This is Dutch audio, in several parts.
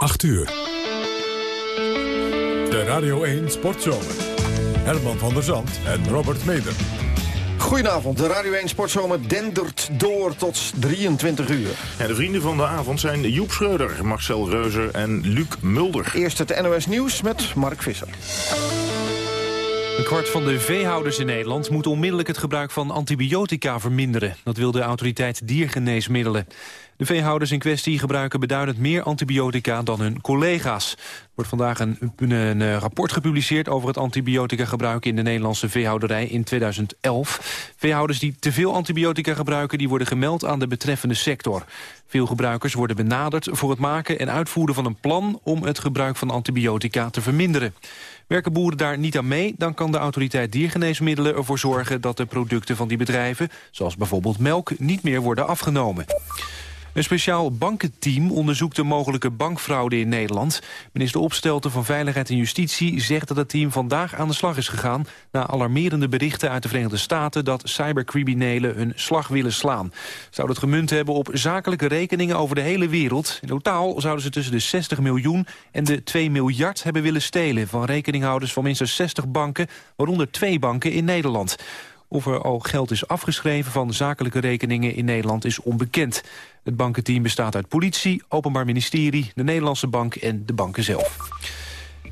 8 uur. De Radio 1 Sportzomer. Herman van der Zand en Robert Meder. Goedenavond, de Radio 1 Sportzomer dendert door tot 23 uur. En de vrienden van de avond zijn Joep Schreuder, Marcel Reuzer en Luc Mulder. Eerst het NOS Nieuws met Mark Visser. Een kwart van de veehouders in Nederland moet onmiddellijk het gebruik van antibiotica verminderen. Dat wil de autoriteit diergeneesmiddelen. De veehouders in kwestie gebruiken beduidend meer antibiotica dan hun collega's. Er wordt vandaag een, een, eh, rapport gepubliceerd over het antibiotica gebruik in de Nederlandse veehouderij in 2011. Veehouders die te veel antibiotica gebruiken die worden gemeld aan de betreffende sector. Veel gebruikers worden benaderd voor het maken en uitvoeren van een plan om het gebruik van antibiotica te verminderen. Werken boeren daar niet aan mee, dan kan de autoriteit diergeneesmiddelen ervoor zorgen dat de producten van die bedrijven, zoals bijvoorbeeld melk, niet meer worden afgenomen. Een speciaal bankenteam onderzoekt de mogelijke bankfraude in Nederland. Minister Opstelten van Veiligheid en Justitie zegt dat het team vandaag aan de slag is gegaan... na alarmerende berichten uit de Verenigde Staten dat cybercriminelen hun slag willen slaan. Zouden het gemunt hebben op zakelijke rekeningen over de hele wereld. In totaal zouden ze tussen de 60 miljoen en de 2 miljard hebben willen stelen... van rekeninghouders van minstens 60 banken, waaronder twee banken in Nederland. Of er al geld is afgeschreven van zakelijke rekeningen in Nederland is onbekend. Het bankenteam bestaat uit politie, openbaar ministerie, de Nederlandse bank en de banken zelf.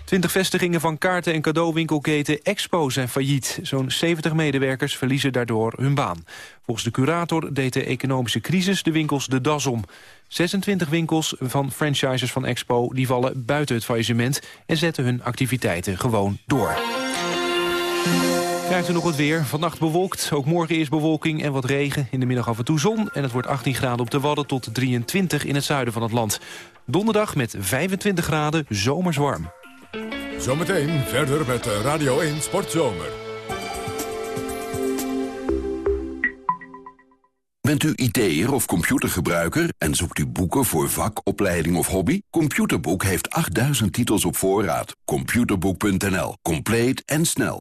Twintig vestigingen van kaarten- en cadeauwinkelketen Expo zijn failliet. Zo'n 70 medewerkers verliezen daardoor hun baan. Volgens de curator deed de economische crisis de winkels de das om. 26 winkels van franchises van Expo die vallen buiten het faillissement... en zetten hun activiteiten gewoon door. Krijgt u nog het weer. Vannacht bewolkt. Ook morgen is bewolking en wat regen. In de middag af en toe zon. En het wordt 18 graden op de Wadden tot 23 in het zuiden van het land. Donderdag met 25 graden zomers warm. Zometeen verder met Radio 1 Sportzomer. Bent u IT'er of computergebruiker en zoekt u boeken voor vak, opleiding of hobby? Computerboek heeft 8000 titels op voorraad. Computerboek.nl. Compleet en snel.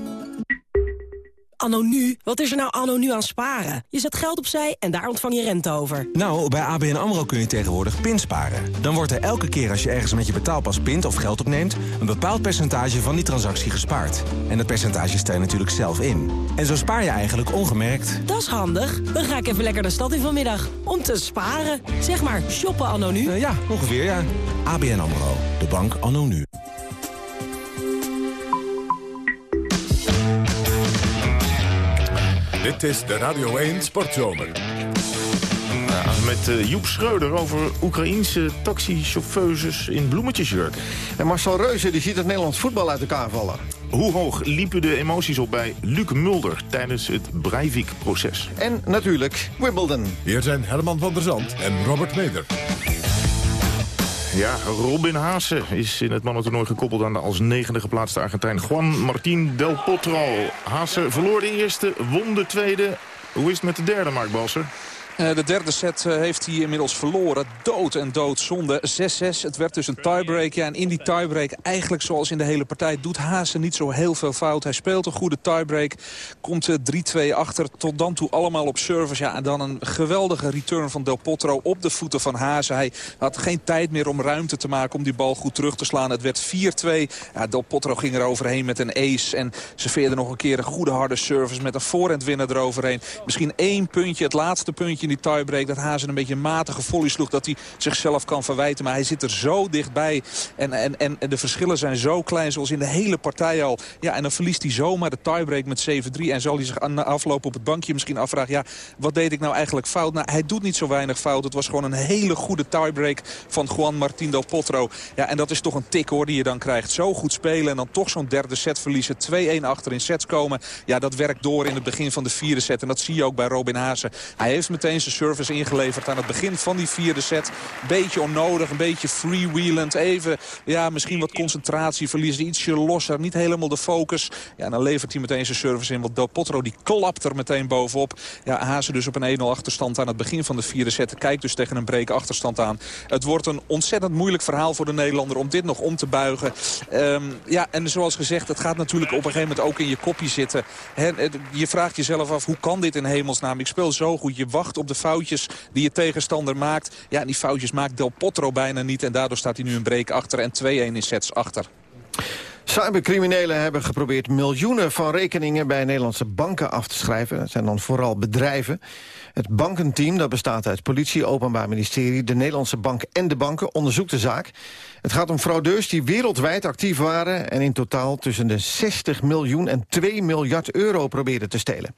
Anno nu? Wat is er nou anno nu aan sparen? Je zet geld opzij en daar ontvang je rente over. Nou, bij ABN AMRO kun je tegenwoordig pinsparen. Dan wordt er elke keer als je ergens met je betaalpas pint of geld opneemt... een bepaald percentage van die transactie gespaard. En dat percentage stel je natuurlijk zelf in. En zo spaar je eigenlijk ongemerkt. Dat is handig. Dan ga ik even lekker de stad in vanmiddag. Om te sparen. Zeg maar, shoppen anno nu. Uh, ja, ongeveer ja. ABN AMRO. De bank anno nu. Dit is de Radio 1 Sportzomer. met uh, Joep Schreuder over Oekraïense taxichauffeurs in bloemetjesjurk. En Marcel Reuze die ziet het Nederlands voetbal uit elkaar vallen. Hoe hoog liepen de emoties op bij Luc Mulder tijdens het Breivik-proces? En natuurlijk Wimbledon. Hier zijn Herman van der Zand en Robert Meder. Ja, Robin Haase is in het mannentoernooi gekoppeld aan de als negende geplaatste Argentijn Juan Martín Del Potro. Haase verloor de eerste, won de tweede. Hoe is het met de derde, Mark Balser? Eh, de derde set eh, heeft hij inmiddels verloren. Dood en dood zonde. 6-6. Het werd dus een tiebreak. Ja, en in die tiebreak, eigenlijk zoals in de hele partij... doet Hazen niet zo heel veel fout. Hij speelt een goede tiebreak. Komt 3-2 eh, achter. Tot dan toe allemaal op service. Ja, en dan een geweldige return van Del Potro op de voeten van Hazen. Hij had geen tijd meer om ruimte te maken om die bal goed terug te slaan. Het werd 4-2. Ja, Del Potro ging er overheen met een ace. En serveerde nog een keer een goede harde service met een voorhandwinner eroverheen. Misschien één puntje, het laatste puntje die tiebreak. Dat Hazen een beetje een matige volley sloeg. Dat hij zichzelf kan verwijten. Maar hij zit er zo dichtbij. En, en, en, de verschillen zijn zo klein zoals in de hele partij al. Ja, en dan verliest hij zomaar de tiebreak met 7-3. En zal hij zich aan aflopen op het bankje misschien afvragen. Ja, wat deed ik nou eigenlijk fout? Nou, hij doet niet zo weinig fout. Het was gewoon een hele goede tiebreak van Juan Martín del Potro. Ja, en dat is toch een tik hoor die je dan krijgt. Zo goed spelen en dan toch zo'n derde set verliezen. 2-1 achter in sets komen. Ja, dat werkt door in het begin van de vierde set. En dat zie je ook bij Robin Hazen. Hij heeft meteen meteen zijn service ingeleverd aan het begin van die vierde set. Beetje onnodig, een beetje freewheelend. Even, ja, misschien wat concentratie verliezen. Ietsje losser, niet helemaal de focus. Ja, dan levert hij meteen zijn service in. Want Del Potro die klapt er meteen bovenop. Ja, Hazen dus op een 1-0 achterstand aan het begin van de vierde set. Kijkt dus tegen een break achterstand aan. Het wordt een ontzettend moeilijk verhaal voor de Nederlander om dit nog om te buigen. Ehm, ja, en zoals gezegd, het gaat natuurlijk op een gegeven moment ook in je kopje zitten. je vraagt jezelf af, hoe kan dit in hemelsnaam? Ik speel zo goed. Je wacht op de foutjes die je tegenstander maakt. Ja, en die foutjes maakt Del Potro bijna niet. En daardoor staat hij nu een break achter en 2-1 in sets achter. Cybercriminelen hebben geprobeerd miljoenen van rekeningen bij Nederlandse banken af te schrijven. Dat zijn dan vooral bedrijven. Het bankenteam, dat bestaat uit politie, openbaar ministerie, de Nederlandse bank en de banken, onderzoekt de zaak. Het gaat om fraudeurs die wereldwijd actief waren en in totaal tussen de 60 miljoen en 2 miljard euro probeerden te stelen.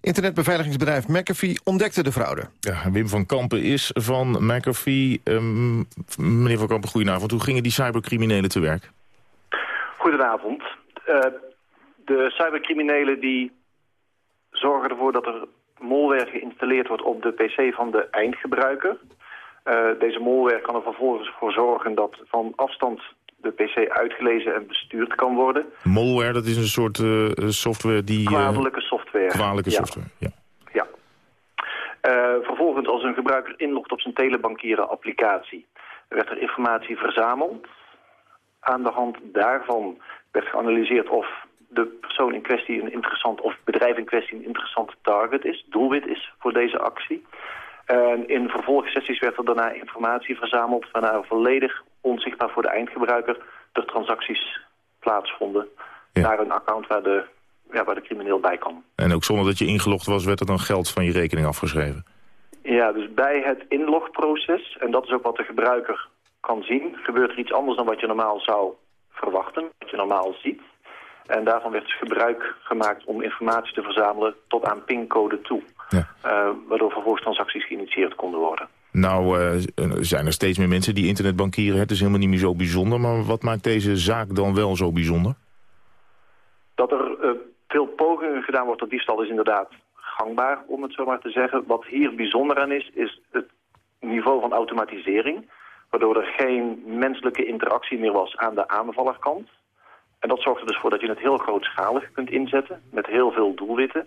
Internetbeveiligingsbedrijf McAfee ontdekte de fraude. Ja, Wim van Kampen is van McAfee. Um, meneer van Kampen, goedenavond. Hoe gingen die cybercriminelen te werk? Goedenavond. Uh, de cybercriminelen die zorgen ervoor dat er malware geïnstalleerd wordt op de pc van de eindgebruiker. Uh, deze malware kan er vervolgens voor zorgen dat van afstand de pc uitgelezen en bestuurd kan worden. Malware, dat is een soort uh, software die... Kwalijke software. Kwalijke software, ja. ja. vervolgens als een gebruiker inlogt op zijn telebankieren applicatie... werd er informatie verzameld aan de hand daarvan werd geanalyseerd of de persoon in kwestie een interessant, of bedrijf in kwestie een interessante target is, doelwit is voor deze actie. En in vervolgsessies werd er daarna informatie verzameld waarna volledig onzichtbaar voor de eindgebruiker de transacties plaatsvonden naar een account waar de, ja, waar de crimineel bij kan. En ook zonder dat je ingelogd was, werd er dan geld van je rekening afgeschreven? Ja, dus bij het inlogproces, en dat is ook wat de gebruiker kan zien, gebeurt er iets anders dan wat je normaal zou verwachten, wat je normaal ziet. En daarvan werd dus gebruik gemaakt om informatie te verzamelen tot aan pincode toe. Ja. Uh, waardoor vervolgens transacties geïnitieerd konden worden. Nou uh, zijn er steeds meer mensen die internetbankieren. Het is helemaal niet meer zo bijzonder. Maar wat maakt deze zaak dan wel zo bijzonder? Dat er uh, veel pogingen gedaan wordt tot diefstal is inderdaad gangbaar, om het zo maar te zeggen. Wat hier bijzonder aan is, is het niveau van automatisering waardoor er geen menselijke interactie meer was aan de aanvallerkant. En dat zorgt er dus voor dat je het heel grootschalig kunt inzetten, met heel veel doelwitten.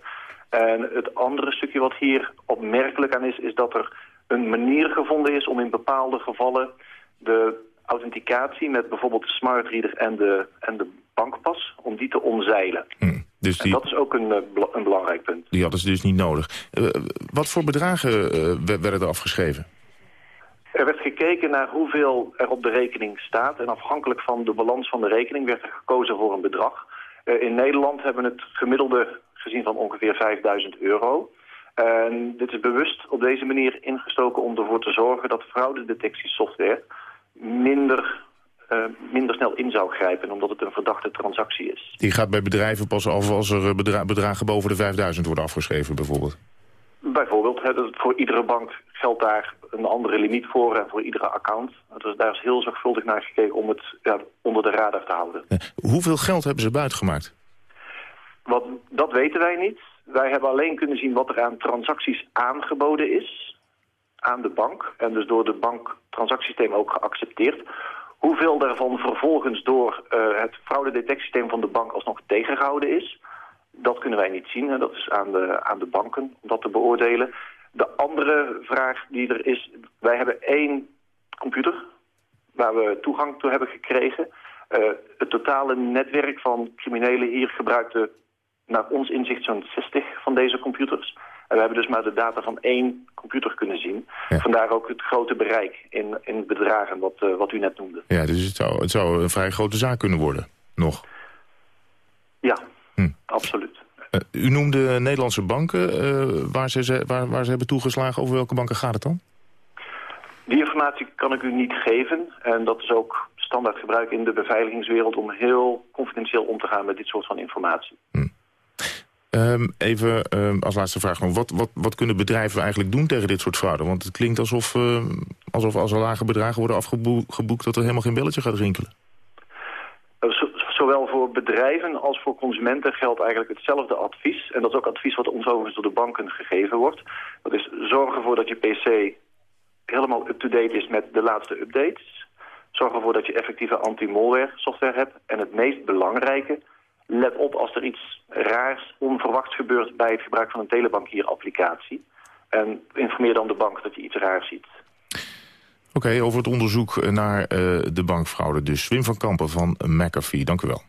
En het andere stukje wat hier opmerkelijk aan is, is dat er een manier gevonden is om in bepaalde gevallen de authenticatie met bijvoorbeeld de smart reader en de, en de bankpas, om die te omzeilen. Hmm, dus die... En dat is ook een, eh, een belangrijk punt. Die hadden ze dus niet nodig. Uh, wat voor bedragen uh, werden er afgeschreven? Er werd gekeken naar hoeveel er op de rekening staat. En afhankelijk van de balans van de rekening werd er gekozen voor een bedrag. Uh, in Nederland hebben we het gemiddelde gezien van ongeveer 5000 euro. En dit is bewust op deze manier ingestoken om ervoor te zorgen dat fraudedetectiesoftware minder, uh, minder snel in zou grijpen, omdat het een verdachte transactie is. Die gaat bij bedrijven pas af als er bedragen boven de 5000 worden afgeschreven bijvoorbeeld? Bijvoorbeeld, voor iedere bank geldt daar een andere limiet voor en voor iedere account. Dus daar is heel zorgvuldig naar gekeken om het ja, onder de radar te houden. hoeveel geld hebben ze buitgemaakt? Wat, dat weten wij niet. Wij hebben alleen kunnen zien wat er aan transacties aangeboden is aan de bank. En dus door de banktransactiesysteem ook geaccepteerd. Hoeveel daarvan vervolgens door uh, het fraudedetectiesysteem van de bank alsnog tegengehouden is... dat kunnen wij niet zien. En dat is aan de, aan de banken om dat te beoordelen. De andere vraag die er is, wij hebben één computer waar we toegang toe hebben gekregen. Uh, het totale netwerk van criminelen hier gebruikte naar ons inzicht zo'n 60 van deze computers. En we hebben dus maar de data van één computer kunnen zien. Vandaar ook het grote bereik in, in bedragen wat, uh, wat u net noemde. Ja, dus het zou, het zou een vrij grote zaak kunnen worden, nog. Ja, hm. absoluut. Uh, u noemde Nederlandse banken uh, waar, ze, waar, waar ze hebben toegeslagen. Over welke banken gaat het dan? Die informatie kan ik u niet geven. En dat is ook standaard gebruik in de beveiligingswereld... om heel confidentieel om te gaan met dit soort van informatie. Hm. Um, even um, als laatste vraag. Wat, wat, wat kunnen bedrijven eigenlijk doen tegen dit soort fraude? Want het klinkt alsof, uh, alsof als er lage bedragen worden afgeboekt... dat er helemaal geen belletje gaat rinkelen. Voor bedrijven als voor consumenten geldt eigenlijk hetzelfde advies. En dat is ook advies wat ons overigens door de banken gegeven wordt. Dat is zorg ervoor dat je PC helemaal up-to-date is met de laatste updates. Zorg ervoor dat je effectieve anti-malware software hebt. En het meest belangrijke, let op als er iets raars, onverwachts gebeurt bij het gebruik van een telebankierapplicatie. En informeer dan de bank dat je iets raars ziet. Oké, over het onderzoek naar uh, de bankfraude dus. Wim van Kampen van McAfee, dank u wel.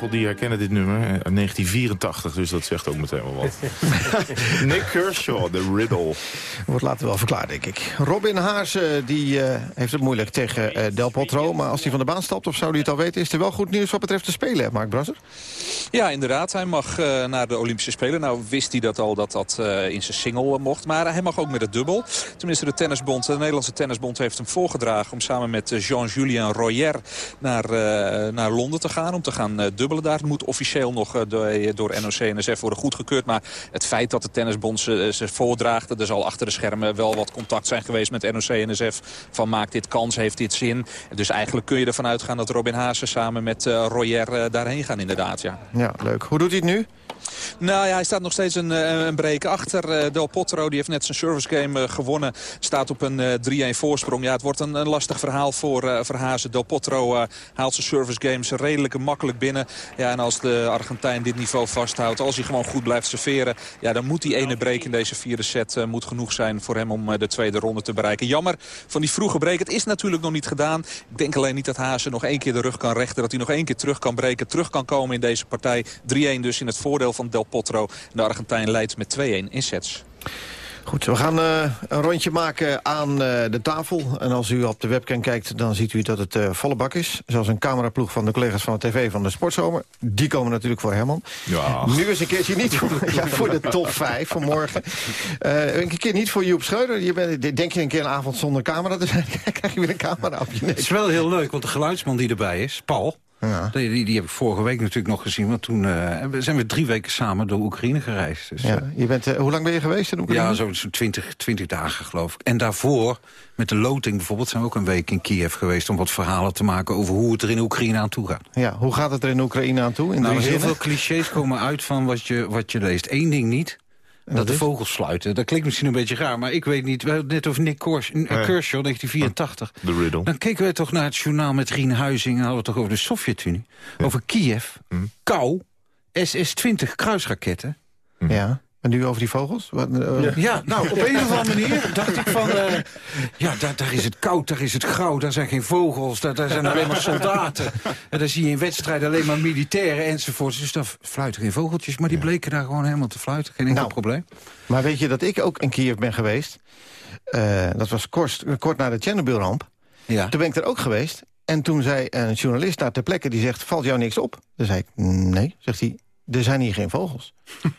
Tafel die herkennen dit nummer. 1984, eh, dus dat zegt ook meteen wel wat. Nick Kershaw, de riddle. Wordt later wel verklaard, denk ik. Robin Haase die, uh, heeft het moeilijk tegen uh, Del Potro. Maar als hij van de baan stapt, of zou hij het al weten... is er wel goed nieuws wat betreft de Spelen, Mark Brasser? Ja, inderdaad. Hij mag uh, naar de Olympische Spelen. Nou wist hij dat al dat dat in zijn single mocht. Maar hij mag ook met het dubbel. Tenminste, de tennisbond, de Nederlandse tennisbond heeft hem voorgedragen... om samen met Jean-Julien Royer naar, naar Londen te gaan... om te gaan dubbelen daar. Het moet officieel nog door, door NOC-NSF worden goedgekeurd. Maar het feit dat de tennisbond ze, ze voordraagt... er zal achter de schermen wel wat contact zijn geweest met NOC-NSF... van maakt dit kans, heeft dit zin. Dus eigenlijk kun je ervan uitgaan dat Robin Haase samen met Royer daarheen gaan inderdaad. Ja. Ja, leuk. Hoe doet hij het nu? Nou ja, hij staat nog steeds een, eh, een break achter. Eh, Del Potro die heeft net zijn service game eh, gewonnen. Staat op een 3-1 voorsprong. Ja, het wordt een, een lastig verhaal voor, uh, Hazen. Del Potro haalt zijn service games redelijk makkelijk binnen. Ja, en als de Argentijn dit niveau vasthoudt, als hij gewoon goed blijft serveren... Ja, dan moet die ene break in deze vierde set moet genoeg zijn voor hem om de tweede ronde te bereiken. Jammer van die vroege break. Het is natuurlijk nog niet gedaan. Ik denk alleen niet dat Hazen nog één keer de rug kan rechten. Dat hij nog één keer terug kan breken. Terug kan komen in deze partij. 3-1 dus in het voordeel van Del Potro. De Argentijn leidt met 2-1 in sets. Goed, we gaan uh, een rondje maken aan uh, de tafel. En als u op de webcam kijkt, dan ziet u dat het uh, volle bak is. Zoals een cameraploeg van de collega's van de tv van de Sportzomer. Die komen natuurlijk voor Herman. Ja. Nu is een keertje niet voor, ja, voor de top 5 van morgen. een keer niet voor Joep Schreuder. Je bent, denk je een keer een avond zonder camera te zijn... krijg je weer een camera op je nek. Het is wel heel leuk, want de geluidsman die erbij is, Paul... Ja. Die, die, heb ik vorige week natuurlijk nog gezien. Want toen uh, zijn we drie weken samen door Oekraïne gereisd. Dus, ja, je bent, uh, hoe lang ben je geweest in Oekraïne? Ja, zo'n zo 20, 20 dagen geloof ik. En daarvoor, met de loting bijvoorbeeld, zijn we ook een week in Kiev geweest... om wat verhalen te maken over hoe het er in Oekraïne aan toe gaat. Ja, hoe gaat het er in Oekraïne aan toe? In nou, heel veel clichés komen uit van wat je, wat je leest. Eén ding niet, dat de vogels sluiten. Dat klinkt misschien een beetje raar, maar ik weet niet... We hadden het net over Nick Kors, uh, Kershaw, 1984. De riddle. Dan keken we toch naar het journaal met Rien Huizing... en hadden we het toch over de Sovjet-Unie. Over Kiev, mm. kou, SS-20 kruisraketten. Ja. En nu over die vogels? Wat, uh... ja. nou, op een of andere manier dacht ik van... Uh, ja, daar, daar, is het koud, daar is het grauw, daar zijn geen vogels... daar, daar zijn alleen maar soldaten. En dan zie je in wedstrijden alleen maar militairen enzovoort. Dus dan fluiten geen vogeltjes, maar die bleken daar gewoon helemaal te fluiten. Geen enkel nou, probleem. Maar weet je dat ik ook in Kiev ben geweest? Uh, dat was kort, kort na de Chernobyl-ramp. Ja. Toen ben ik er ook geweest. En toen zei een journalist daar ter plekke, die zegt... valt jou niks op? Dan zei ik, nee. Zegt hij, er zijn hier geen vogels.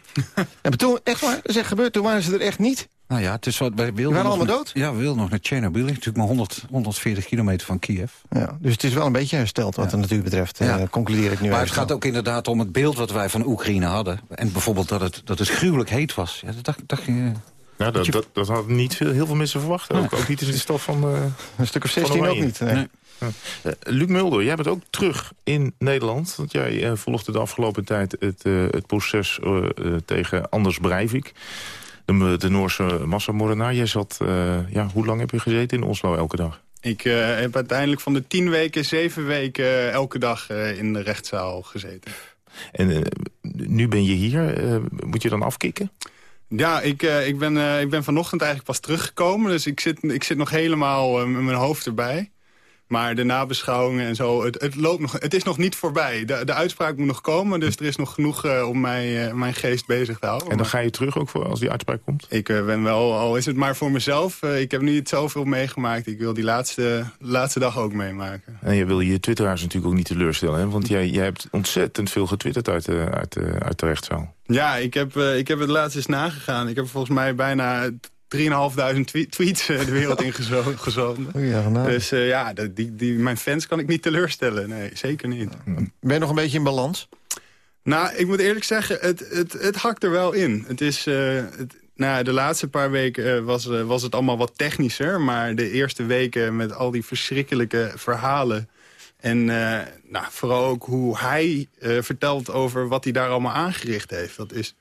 en toen, echt waar, dat is echt gebeurd. Toen waren ze er echt niet. Nou ja, het is wat, wij wilden waren allemaal dood? Ja, we wilden nog naar Chernobyl. Natuurlijk maar 100, 140 kilometer van Kiev. Ja, dus het is wel een beetje hersteld wat ja. de natuur betreft. Ja. Uh, concludeer ik nu Maar het gaat ook inderdaad om het beeld wat wij van Oekraïne hadden. En bijvoorbeeld dat het, dat het gruwelijk heet was. Ja, dat dacht, dacht je... Ja, dat, dat, dat had niet veel, heel veel mensen verwacht. Ook, ook niet in de stof van... Uh, een stuk of 16 ook niet. Nee. nee. Uh, Luc Mulder, jij bent ook terug in Nederland. Want jij uh, volgde de afgelopen tijd het, uh, het proces tegen Anders Breivik. De, de Noorse massamoordenaar. Jij zat, ja, hoe lang heb je gezeten in Oslo elke dag? Ik heb uiteindelijk van de tien weken, zeven weken elke dag in de rechtszaal gezeten. En nu ben je hier. moet je dan afkicken? Ja, ik, ik, ben, ik ben vanochtend eigenlijk pas teruggekomen. Dus ik zit, ik zit nog helemaal met mijn hoofd erbij. Maar de nabeschouwingen en zo, het, het, loopt nog, het is nog niet voorbij. De, de uitspraak moet nog komen, dus er is nog genoeg uh, om mij, uh, mijn geest bezig te houden. En dan ga je terug ook voor als die uitspraak komt? Ik uh, ben wel, al is het maar voor mezelf. ik heb niet zoveel meegemaakt. Ik wil die laatste, laatste dag ook meemaken. En je wil je twitteraars natuurlijk ook niet teleurstellen. Hè? Want jij, jij hebt ontzettend veel getwitterd uit, uit, uit de rechtszaal. Ja, ik heb, ik heb het laatst eens nagegaan. Ik heb volgens mij bijna 3.500 tweets eh, de wereld in gezonden. Ja, nou. Dus uh, ja, die, die, mijn fans kan ik niet teleurstellen. Nee, zeker niet. Ben je nog een beetje in balans? Nou, ik moet eerlijk zeggen, het, het, het hakt er wel in. Het is, uh, het, nou, de laatste paar weken was, was het allemaal wat technischer. Maar de eerste weken met al die verschrikkelijke verhalen... En nou, vooral ook hoe hij vertelt over wat hij daar allemaal aangericht heeft. Dat is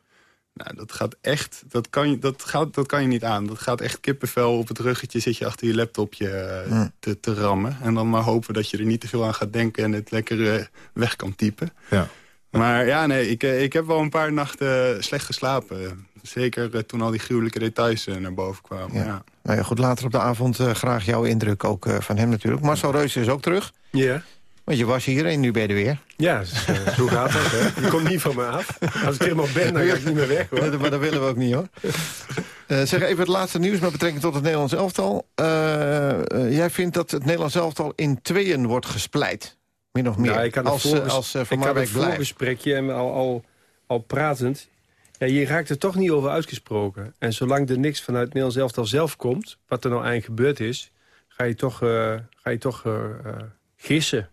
nou, dat gaat echt, dat kan, je, dat, gaat, dat kan je niet aan. Dat gaat echt kippenvel op het ruggetje, zit je achter je laptopje uh, te, te rammen. En dan maar hopen dat je er niet te veel aan gaat denken en het lekker uh, weg kan typen. Ja. Maar ja, nee, ik, uh, ik heb wel een paar nachten slecht geslapen. Zeker toen al die gruwelijke details naar boven kwamen. Ja. ja. Nou ja, goed, later op de avond graag jouw indruk ook van hem natuurlijk. Marcel Reus is ook terug. Ja. Want je was hier en nu ben je er weer. Ja, dus, uh, zo gaat dat. Hè. Je komt niet van me af. Als ik helemaal ben, dan ga ik niet meer weg. Hoor. Maar dat willen we ook niet, hoor. Uh, zeg even het laatste nieuws met betrekking tot het Nederlands elftal. Uh, jij vindt dat het Nederlands elftal in tweeën wordt gespleit? Min of meer. Ja, ik had als, als uh, ik had een voorgesprekje en al, al, al pratend. Ja, je raakt er toch niet over uitgesproken. En zolang er niks vanuit het Nederlands elftal zelf komt... wat er nou eigenlijk gebeurd is... ga je toch, ga je toch gissen...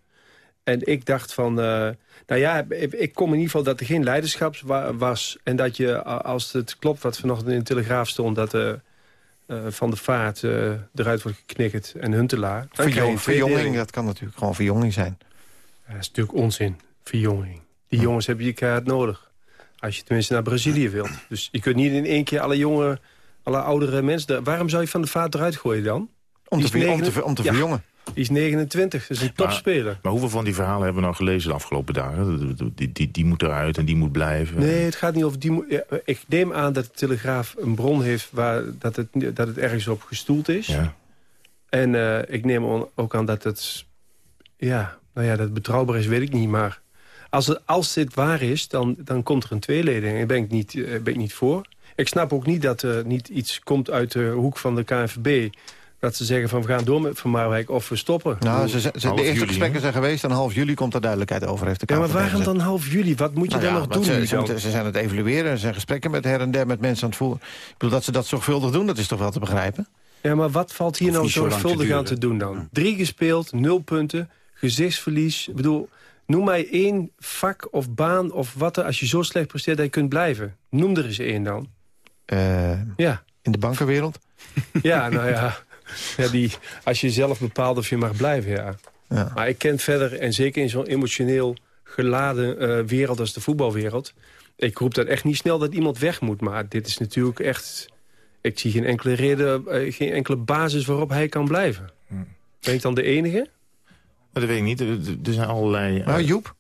En ik dacht van... Uh, nou ja, ik, kom in ieder geval dat er geen leiderschap was. En dat je, als het klopt wat vanochtend in de Telegraaf stond... dat uh, uh, Van de Vaart eruit wordt geknikkerd en Huntelaar... Verjong, verjonging, dat kan natuurlijk gewoon verjonging zijn. dat is natuurlijk onzin, verjonging. Die jongens hebben je kaart nodig. Als je tenminste naar Brazilië wilt. Dus je kunt niet in één keer alle jonge, alle oudere mensen... Waarom zou je Van de Vaart eruit gooien dan? Om te, om te, om te verjongen. Die is 29, dat is een topspeler. Maar, maar, hoeveel van die verhalen hebben we nou gelezen de afgelopen dagen? Die, die, die, moet eruit en die moet blijven. Nee, het gaat niet over die... Ja, ik neem aan dat de Telegraaf een bron heeft... Waar, dat, het, dat het ergens op gestoeld is. Ja. En uh, ik neem ook aan dat het... Ja, nou ja, dat het betrouwbaar is, weet ik niet. Maar als, het, als dit waar is, dan, dan komt er een tweeleding. Daar ben ik niet, uh, ben ik niet voor. Ik snap ook niet dat er niet iets komt uit de hoek van de KNVB dat ze zeggen van we gaan door met Van Marwijk of we stoppen. Nou, ze, ze, de eerste gesprekken zijn geweest en half juli komt er duidelijkheid over. Heeft de ja, maar waarom dan half juli? Wat moet je nou dan nog doen? Ze, ze, ze, zijn het evalueren, er zijn gesprekken met her en der met mensen aan het voeren. Ik bedoel, dat ze dat zorgvuldig doen, dat is toch wel te begrijpen? Ja, maar wat valt hier nou zorgvuldig aan te doen dan? Drie gespeeld, nul punten, gezichtsverlies. Ik bedoel, noem mij één vak of baan of wat er... als je zo slecht presteert dat je kunt blijven. Noem er eens één dan. Uh, ja. In de bankenwereld? Ja, nou ja. Ja, die, als je zelf bepaalt of je mag blijven, ja. ja. Maar ik ken verder, en zeker in zo'n emotioneel geladen uh, wereld als de voetbalwereld... ik roep dat echt niet snel dat iemand weg moet. Maar dit is natuurlijk echt... Ik zie geen enkele reden, uh, geen enkele basis waarop hij kan blijven. Hm. Ben ik dan de enige? Dat weet ik niet. Er zijn allerlei... Nou, Joep?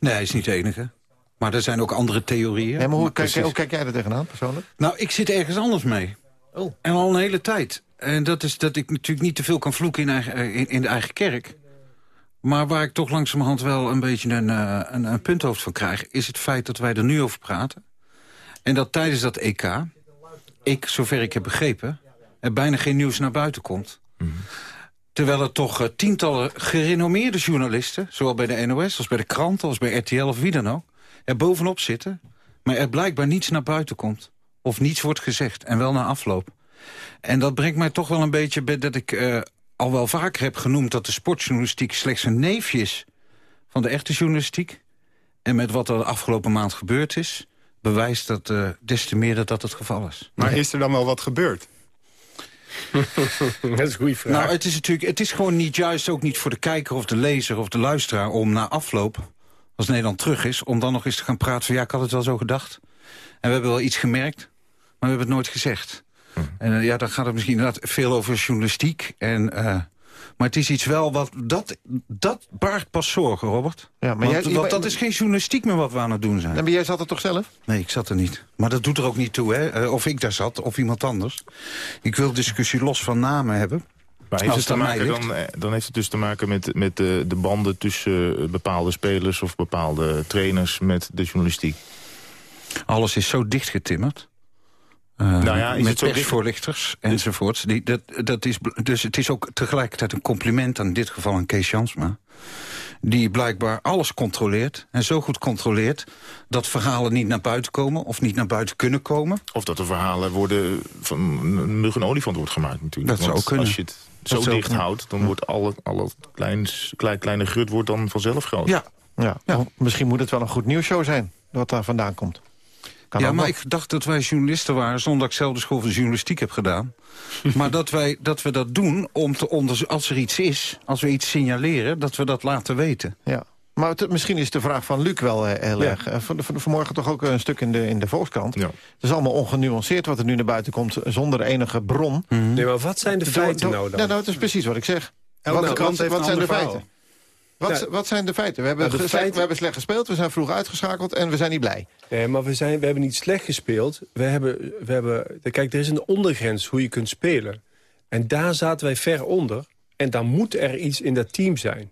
Nee, hij is niet de enige. Maar er zijn ook andere theorieën. Ja, maar hoe, kijk, hoe kijk jij er tegenaan, persoonlijk? Nou, ik zit ergens anders mee. Oh. En al een hele tijd. En dat is dat ik natuurlijk niet te veel kan vloeken in, eigen, eh, in, in de eigen kerk. Maar waar ik toch langzamerhand wel een beetje een, uh, een, een punthoofd van krijg... is het feit dat wij er nu over praten. En dat tijdens dat EK, ik, zover ik heb begrepen... er bijna geen nieuws naar buiten komt. Mhm. Terwijl er toch uh, tientallen gerenommeerde journalisten... zowel bij de NOS als bij de kranten als bij RTL of wie dan ook... er bovenop zitten, maar er blijkbaar niets naar buiten komt. Of niets wordt gezegd, en wel na afloop. En dat brengt mij toch wel een beetje bij dat ik uh, al wel vaker heb genoemd... dat de sportjournalistiek slechts een neefje is van de echte journalistiek. En met wat er de afgelopen maand gebeurd is... bewijst dat uh, des te meer dat dat het geval is. Maar is er dan wel wat gebeurd? dat is een goede vraag. Nou, het is natuurlijk, het is gewoon niet juist, ook niet voor de kijker of de lezer of de luisteraar... om na afloop, als Nederland terug is, om dan nog eens te gaan praten van... ja, ik had het wel zo gedacht. En we hebben wel iets gemerkt, maar we hebben het nooit gezegd. En uh, ja, dan gaat het misschien inderdaad veel over journalistiek. En, uh, maar het is iets wel wat... Dat, dat baart pas zorgen, Robert. Ja, maar want, jij, want dat is geen journalistiek meer wat we aan het doen zijn. En jij zat er toch zelf? Nee, ik zat er niet. Maar dat doet er ook niet toe, hè. Uh, of ik daar zat, of iemand anders. Ik wil discussie los van namen hebben. Maar heeft het te maken, dan, dan heeft het dus te maken met, met de, de banden tussen bepaalde spelers... of bepaalde trainers met de journalistiek? Alles is zo dichtgetimmerd. Uh, nou ja, met persvoorlichters enzovoorts. Die, dat, dat is, dus het is ook tegelijkertijd een compliment aan in dit geval aan Kees Jansma. Die blijkbaar alles controleert. En zo goed controleert dat verhalen niet naar buiten komen. Of niet naar buiten kunnen komen. Of dat de verhalen worden van een mug en olifant wordt gemaakt natuurlijk. Dat zou kunnen. Als je het zo dicht houdt, dan wordt alle, alle klein, klein, kleine grut wordt dan vanzelf groot. Ja. Ja. ja. Misschien moet het wel een goed nieuwsshow zijn. Wat daar vandaan komt ja, maar ik dacht dat wij journalisten waren... zonder dat ik zelf de school van journalistiek heb gedaan. maar dat, wij, dat we dat doen om te onder, als er iets is, als we iets signaleren... dat we dat laten weten. Ja. Maar het, misschien is de vraag van Luc wel eh, heel erg. Eh, van, van, vanmorgen toch ook een stuk in de, in de Volkskrant. Ja. Het is allemaal ongenuanceerd wat er nu naar buiten komt... zonder enige bron. Mm Nee, maar wat zijn de feiten nou dan? Nou, nou, dat is precies wat ik zeg. Elke wat, krant wat, wat zijn de feiten? Wat, wat, zijn de feiten? We hebben, nou, feiten... we hebben slecht gespeeld, we zijn vroeg uitgeschakeld en we zijn niet blij. Nee, maar we, zijn, we hebben niet slecht gespeeld. We hebben, we hebben, kijk, er is een ondergrens hoe je kunt spelen. En daar zaten wij ver onder. En dan moet er iets in dat team zijn.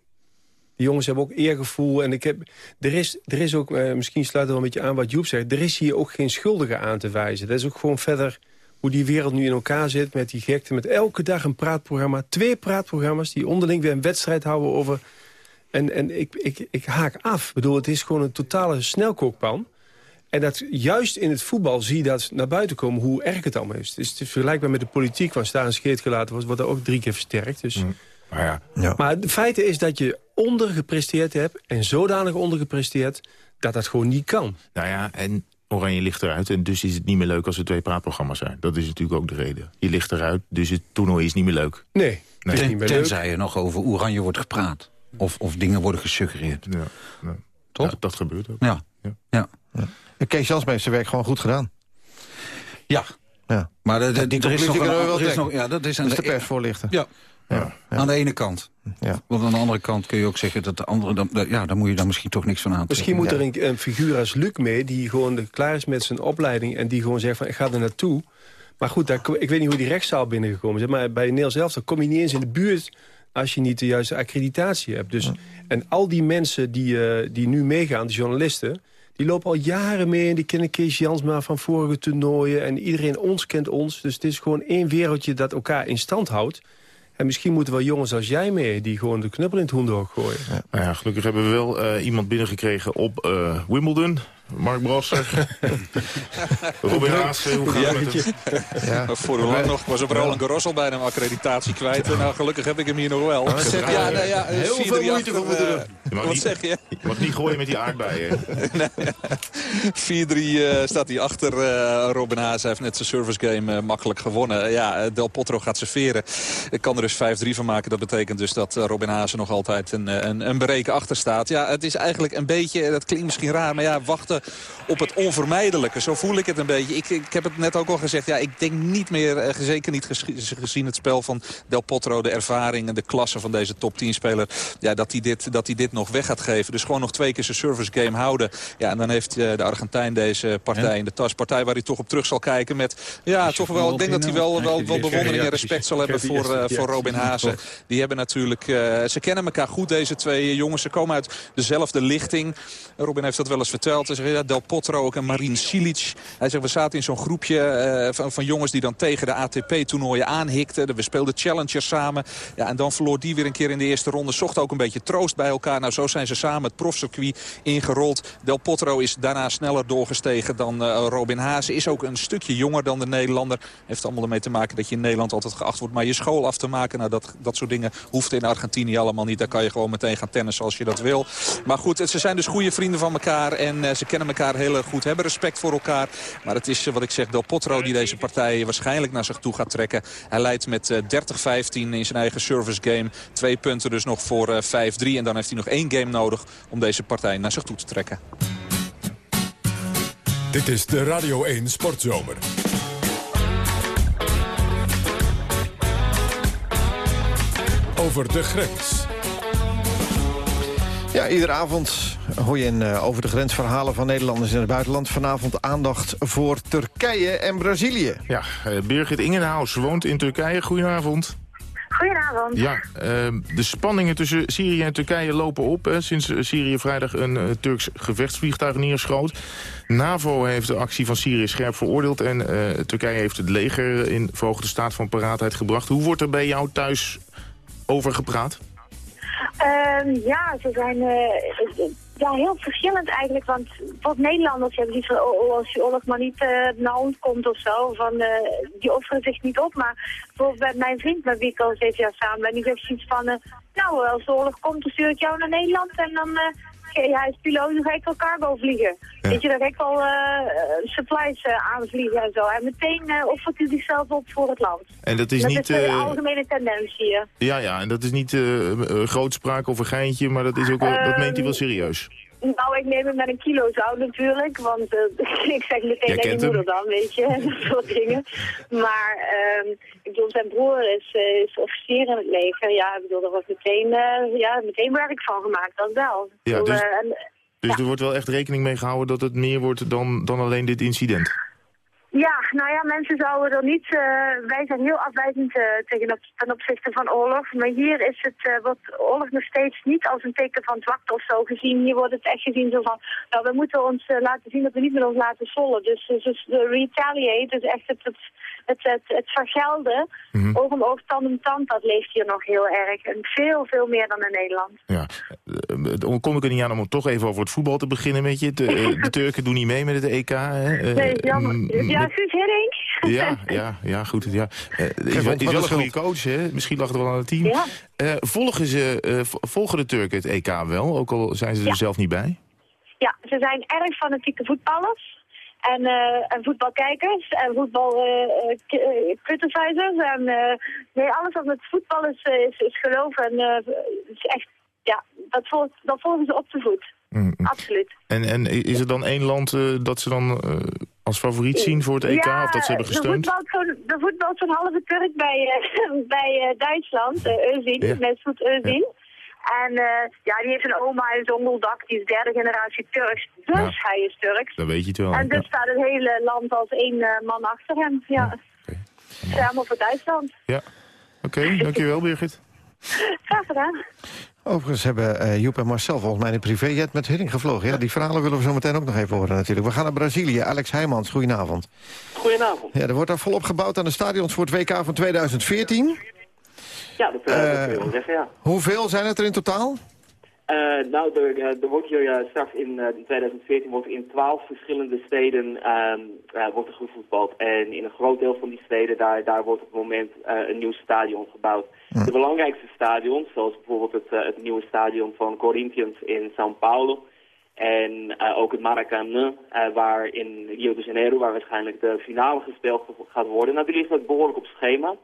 Die jongens hebben ook eergevoel. En ik heb, er, is, er is ook, eh, misschien sluit het wel een beetje aan wat Joep zegt... er is hier ook geen schuldige aan te wijzen. Dat is ook gewoon verder hoe die wereld nu in elkaar zit met die gekte. Met elke dag een praatprogramma. Twee praatprogramma's die onderling weer een wedstrijd houden over en, en ik, ik, ik haak af. Ik bedoel, het is gewoon een totale snelkookpan. En dat juist in het voetbal zie je dat naar buiten komen hoe erg het allemaal is. Het is, het is vergelijkbaar met de politiek waar staan scheet gelaten wordt, wordt er ook drie keer versterkt. Dus. Mm. Maar, ja. maar het feit is dat je ondergepresteerd hebt... en zodanig ondergepresteerd dat dat gewoon niet kan. Nou ja, en Oranje ligt eruit en dus is het niet meer leuk als er twee praatprogramma's zijn. Dat is natuurlijk ook de reden. Je ligt eruit, dus het toernooi is niet meer leuk. Nee, Nee. Ten- niet meer tenzij er nog over Oranje wordt gepraat. Of, of dingen worden gesuggereerd. Ja, ja. Toch? Ja, dat gebeurt ook. Ja. ja. Kees Jansma heeft zijn werk gewoon goed gedaan. Ja. Ja. Maar de, de- Die er is nog, er is nog, ja, dat is aan Dus de de, pers voorlichten. Ja. Ja. Aan de ene kant. Ja. Want aan de andere kant kun je ook zeggen dat de andere... Dan, ja, daar moet je dan misschien toch niks van aan Misschien moet er een, een figuur als Luc mee... die gewoon de- klaar is met zijn opleiding... en die gewoon zegt van ik ga er naartoe. Maar goed, daar, ik weet niet hoe die rechtszaal binnengekomen is. Maar bij Nederland zelf dan kom je niet eens in de buurt... als je niet de juiste accreditatie hebt. Dus, En al die mensen die, eh, die nu meegaan, de journalisten... die lopen al jaren mee en die kennen Kees Jansma van vorige toernooien... en iedereen ons kent ons. Dus het is gewoon één wereldje dat elkaar in stand houdt. En misschien moeten wel jongens als jij mee... die gewoon de knuppel in het hoendok gooien. Nou ja, gelukkig hebben we wel eh, iemand binnengekregen op eh, Wimbledon. Mark Brasser. Robin Haas, hoe gaat het met hem? Ja. Voor hoe lang nog was op Roland Garros al bijna een accreditatie kwijt. En nou, gelukkig heb ik hem hier nog wel. zeg je. ja, nou ja, Heel 4-3 veel moeite voor moeten eh, doen. Wat niet- zeg je? Je mag niet gooien met die aardbeien. 4-3 eh, staat hij achter eh, Robin Haas. Hij heeft net zijn service game eh, makkelijk gewonnen. Ja, Del Potro gaat serveren. Ik kan er dus 5-3 van maken. Dat betekent dus dat Robin Haas er nog altijd een, een, een bereken achter staat. Ja, het is eigenlijk een beetje, dat klinkt misschien raar... maar ja, wachten op het onvermijdelijke. Zo voel ik het een beetje. Ik, ik heb het net ook al gezegd. Ja, ik denk niet meer, eh, zeker niet gezien het spel van Del Potro... de ervaring en de klasse van deze top 10-speler... Ja, dat hij dit, dat hij dit nog weg gaat geven. Dus gewoon nog twee keer zijn service game houden. Ja, en dan heeft eh, de Argentijn deze partij in de tas. Partij waar hij toch op terug zal kijken met... Ja, toch wel, ik denk dat hij wel, wel, wel bewondering en respect zal hebben voor, eh, voor Robin Hazen. Die hebben natuurlijk... ze kennen elkaar goed, deze twee jongens. Ze komen uit dezelfde lichting. Robin heeft dat wel eens verteld. Hij zegt, Del Potro ook en Marin Silic. Hij zegt, we zaten in zo'n groepje eh, van, van jongens die dan tegen de ATP-toernooien aanhikten. We speelden Challengers samen. Ja, en dan verloor die weer een keer in de eerste ronde. Zocht ook een beetje troost bij elkaar. Nou, zo zijn ze samen het profcircuit ingerold. Del Potro is daarna sneller doorgestegen dan eh, Robin Haase. Is ook een stukje jonger dan de Nederlander. Heeft allemaal ermee te maken dat je in Nederland altijd geacht wordt. Maar je school af te maken, nou, dat, dat soort dingen hoeft in Argentinië allemaal niet. Daar kan je gewoon meteen gaan tennissen als je dat wil. Maar goed, ze zijn dus goede vrienden van elkaar. En eh, ze kennen elkaar heel erg goed. Hebben respect voor elkaar. Maar het is eh, wat ik zeg, Del Potro die deze partij waarschijnlijk naar zich toe gaat trekken. Hij leidt met eh, 30-15 in zijn eigen service game. Twee punten dus nog voor eh, 5-3. En dan heeft hij nog één game nodig om deze partij naar zich toe te trekken. Dit is de Radio 1 Sportzomer. Over de grens. Ja, iedere avond hoor je in eh, over de grens verhalen van Nederlanders in het buitenland. Vanavond aandacht voor Turkije en Brazilië. Ja, eh, Birgit Ingenhaus woont in Turkije. Goedenavond. Goedenavond. Ja, eh, de spanningen tussen Syrië en Turkije lopen op... Hè, sinds Syrië vrijdag een Turks gevechtsvliegtuig neerschoot. NAVO heeft de actie van Syrië scherp veroordeeld... en eh, Turkije heeft het leger in verhoogde staat van paraatheid gebracht. Hoe wordt er bij jou thuis over gepraat? Ehm, ja, ze zijn eh, ja, heel verschillend eigenlijk. Want wat Nederlanders hebben die van oh, oh, als die oorlog maar niet eh naar ons komt of zo. Van, eh, die offeren zich niet op. Maar bijvoorbeeld bij mijn vriend met wie ik al zeven jaar samen ben. Die zegt zoiets van, nou als de oorlog komt dan stuur ik jou naar Nederland. En dan, hij is piloot, ga ik wel cargo vliegen. Weet je, dan ga ik wel eh, supplies eh, aanvliegen en zo. En meteen eh offert hij zichzelf op voor het land. En dat is dat niet... is de eh, algemene tendens hier. ja, ja, en dat is niet eh eh, grootspraak of een geintje... maar dat, is ook wel, dat meent hij wel serieus. Nou, ik neem hem met een kilo zout natuurlijk, want eh, ik zeg meteen naar je moeder dan, weet je, dat soort dingen. Maar ehm, ik bedoel, zijn broer is, eh, is officier in het leger. Ja, ik bedoel, er was meteen, eh, ja, meteen werk van gemaakt, dat wel. Ja, bedoel, dus- en- Dus er wordt wel echt rekening mee gehouden dat het meer wordt dan, dan alleen dit incident. Ja, nou ja, mensen zouden er niet... eh, wij zijn heel afwijzend eh, tegen ten opzichte van oorlog. Maar hier is het, eh, wordt oorlog nog steeds niet als een teken van zwakte of zo gezien. Hier wordt het echt gezien zo van... Nou, we moeten ons laten zien dat we niet met ons laten sollen. Dus, dus, de retaliate, dus echt het, het, het, het vergelden... Oog om oog, tand om tand, dat leeft hier nog heel erg. En veel, veel meer dan in Nederland. Ja. Eh, Dan kom ik er niet aan om toch even over het voetbal te beginnen met je. De, eh, de Turken doen niet mee met het EK. Hè? Eh, Nee, jammer. mm, Ja, Guus Hiddink? Ja, ja, ja, goed. Ja. Uh, is, is, is wel een goede coach, hè? Misschien lag het wel aan het team. Ja. Uh, volgen, ze, uh, volgen de Turken het EK wel, ook al zijn ze er zelf niet bij? Ja, ze zijn erg fanatieke voetballers. En, en voetbalkijkers en voetbalcriticizers. en nee, alles wat met voetbal is, is, is geloof. En is echt, ja, dat, volgt, dat volgen ze op de voet. Mm Absoluut. En, en is er dan één land dat ze dan als favoriet zien voor het EK? Ja, of dat ze hebben gesteund? De voetbal zo'n halve Turk bij, uh, bij uh, Duitsland, uh, Özil, ja. met voet Özil. Ja. En ja, die heeft een oma in Zondeldak, die is derde generatie Turks. Dus ja. hij is Turks. Dan weet je het wel. En dus staat het hele land als één man achter hem. Ja. Okay. Helemaal voor Duitsland. Ja, oké. Okay, dankjewel Birgit. Graag gedaan. Overigens hebben uh, Joep en Marcel volgens mij een privéjet met Hidding gevlogen. Ja, die verhalen willen we zo meteen ook nog even horen natuurlijk. We gaan naar Brazilië. Alex Heijmans, goedenavond. Goedenavond. Ja, er wordt daar volop gebouwd aan de stadions voor het WK van 2014. Ja, dat, uh, dat kun je wel zeggen, ja. Hoeveel zijn het er in totaal? Uh, nou, er, er wordt hier uh, straks in, uh, in 2014 wordt in twaalf verschillende steden wordt er gevoetbald. En in een groot deel van die steden, daar, daar wordt op het moment een nieuw stadion gebouwd. Hm. De belangrijkste stadions, zoals bijvoorbeeld het, het nieuwe stadion van Corinthians in São Paulo... En ook het Maracanã, waar in Rio de Janeiro, waar waarschijnlijk de finale gespeeld gaat worden. Nou, die ligt ook behoorlijk op schema.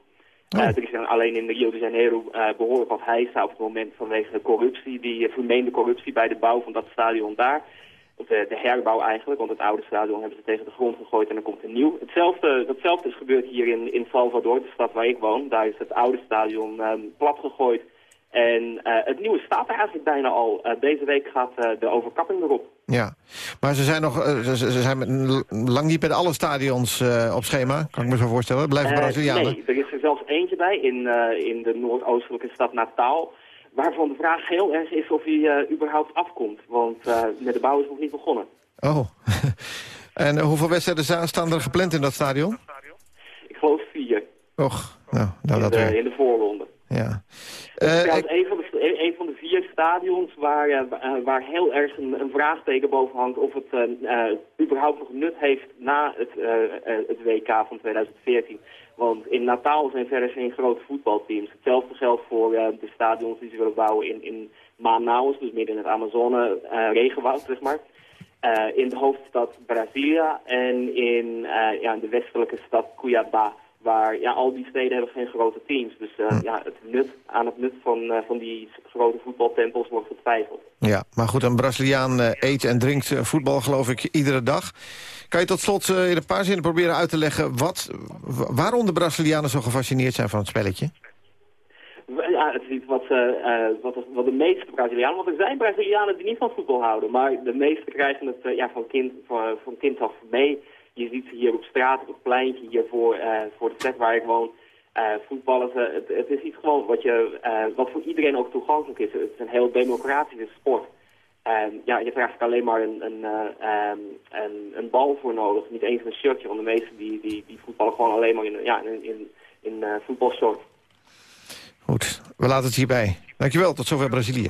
Oh. Er is alleen in de Rio de Janeiro uh, behoorlijk wat hijsa op het moment vanwege de corruptie, die uh, vermeende corruptie bij de bouw van dat stadion daar. Of de, de, herbouw eigenlijk, want het oude stadion hebben ze tegen de grond gegooid en dan komt er nieuw. Hetzelfde, hetzelfde is gebeurd hier in, in Salvador, de stad waar ik woon. Daar is het oude stadion um, plat gegooid en het nieuwe staat er eigenlijk bijna al. deze week gaat de overkapping erop. Ja, maar ze zijn nog ze, ze zijn lang niet met alle stadions op schema, kan ik me zo voorstellen. Blijven Brazilianen. nee, er is er zelfs eentje bij in, uh, in de noordoostelijke stad Nataal. Waarvan de vraag heel erg is of hij uh, überhaupt afkomt. Want uh, met de bouw is nog niet begonnen. Oh. en hoeveel wedstrijden staan er gepland in dat stadion? Ik geloof vier. Och, nou, nou in, dat de, in de voorronde. Ja. Ik... een, een van de stadions waar, uh, waar heel erg een, vraagteken boven hangt of het uh, überhaupt nog nut heeft na het, het WK van 2014. Want in Natal zijn verder geen grote voetbalteams. Hetzelfde geldt voor de stadions die ze willen bouwen in, in Manaus, dus midden in het Amazone regenwoud, zeg maar. In de hoofdstad Brasilia en in ja, de westelijke stad Cuiabá. Waar ja, al die steden hebben geen grote teams. Dus hm. ja, het nut, aan het nut van, van die grote voetbaltempels wordt getwijfeld. Ja, maar goed, een Braziliaan eet en drinkt voetbal geloof ik iedere dag. Kan je tot slot in een paar zinnen proberen uit te leggen... Wat, waarom de Brazilianen zo gefascineerd zijn van het spelletje? Ja, het is iets wat, wat, wat, de meeste Brazilianen... Want er zijn Brazilianen die niet van voetbal houden. Maar de meeste krijgen het ja, van, kind, van, van kind af mee. Je ziet ze hier op straat, op het pleintje, hier voor, voor de plek waar ik woon... voetballen, het, het, is iets gewoon wat, je, wat voor iedereen ook toegankelijk is. Het is een heel democratische sport. Ja, je hebt eigenlijk alleen maar een, een, uh, een, een, bal voor nodig. Niet eens een shirtje, want de meesten die, die, die voetballen gewoon alleen maar in, ja, in, in, in. Goed, we laten het hierbij. Dankjewel, tot zover Brazilië.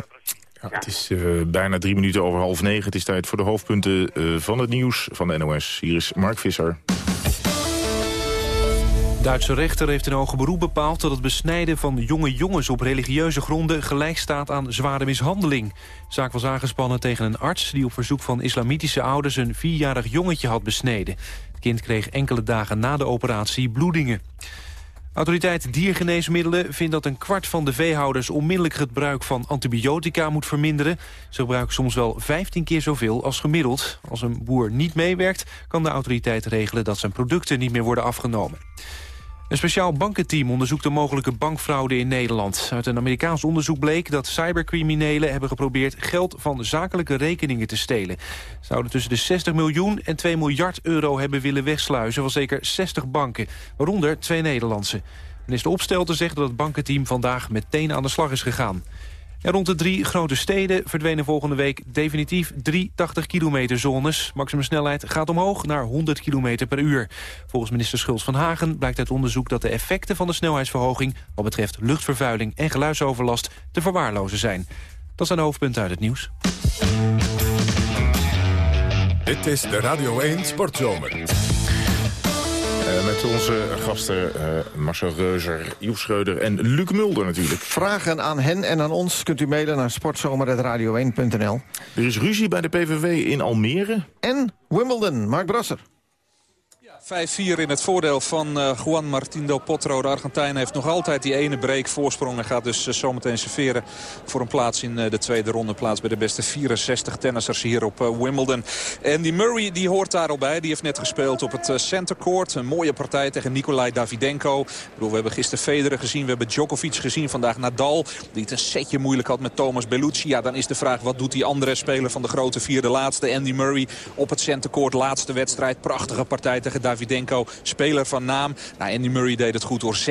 Ja, het is uh, bijna drie minuten over half negen. Het is tijd voor de hoofdpunten van het nieuws van de NOS. Hier is Mark Visser. Duitse rechter heeft in hoge beroep bepaald dat het besnijden van jonge jongens op religieuze gronden gelijk staat aan zware mishandeling. De zaak was aangespannen tegen een arts die op verzoek van islamitische ouders een vierjarig jongetje had besneden. Het kind kreeg enkele dagen na de operatie bloedingen. Autoriteit Diergeneesmiddelen vindt dat een kwart van de veehouders onmiddellijk het gebruik van antibiotica moet verminderen. Ze gebruiken soms wel 15 keer zoveel als gemiddeld. Als een boer niet meewerkt, kan de autoriteit regelen dat zijn producten niet meer worden afgenomen. Een speciaal bankenteam onderzoekt de mogelijke bankfraude in Nederland. Uit een Amerikaans onderzoek bleek dat cybercriminelen hebben geprobeerd geld van zakelijke rekeningen te stelen. Zouden tussen de 60 miljoen en 2 miljard euro hebben willen wegsluizen van zeker 60 banken, waaronder twee Nederlandse. Minister Opstelten zegt dat het bankenteam vandaag meteen aan de slag is gegaan. Rond de drie grote steden verdwenen volgende week definitief drie 80 kilometer zones. Maximumsnelheid gaat omhoog naar 100 km per uur. Volgens minister Schultz van Hagen blijkt uit onderzoek dat de effecten van de snelheidsverhoging wat betreft luchtvervuiling en geluidsoverlast te verwaarlozen zijn. Dat zijn de hoofdpunten uit het nieuws. Dit is de Radio 1 Sportzomer. Eh, met onze gasten eh, Marcel Reuzer, Joep Schreuder en Luc Mulder natuurlijk. Vragen aan hen en aan ons kunt u mailen naar sportzomer.radio1.nl. Er is ruzie bij de PVV in Almere. En Wimbledon, Mark Brasser. 5-4 in het voordeel van uh, Juan Martín del Potro. De Argentijn heeft nog altijd die ene break voorsprong. En gaat dus uh, zometeen serveren voor een plaats in uh, de tweede ronde. Plaats bij de beste 64 tennissers hier op Wimbledon. En die Murray die hoort daar al bij. Die heeft net gespeeld op het center court. Een mooie partij tegen Nikolai Davidenko. Ik bedoel, we hebben gisteren Federer gezien. We hebben Djokovic gezien. Vandaag Nadal. Die het een setje moeilijk had met Thomas Bellucci. Ja, dan is de vraag wat doet die andere speler van de grote vier. De laatste Andy Murray op het center court. Laatste wedstrijd. Prachtige partij tegen Davidenko. Davidenko, speler van naam. Nou, Andy Murray deed het goed door 6-1, 6-1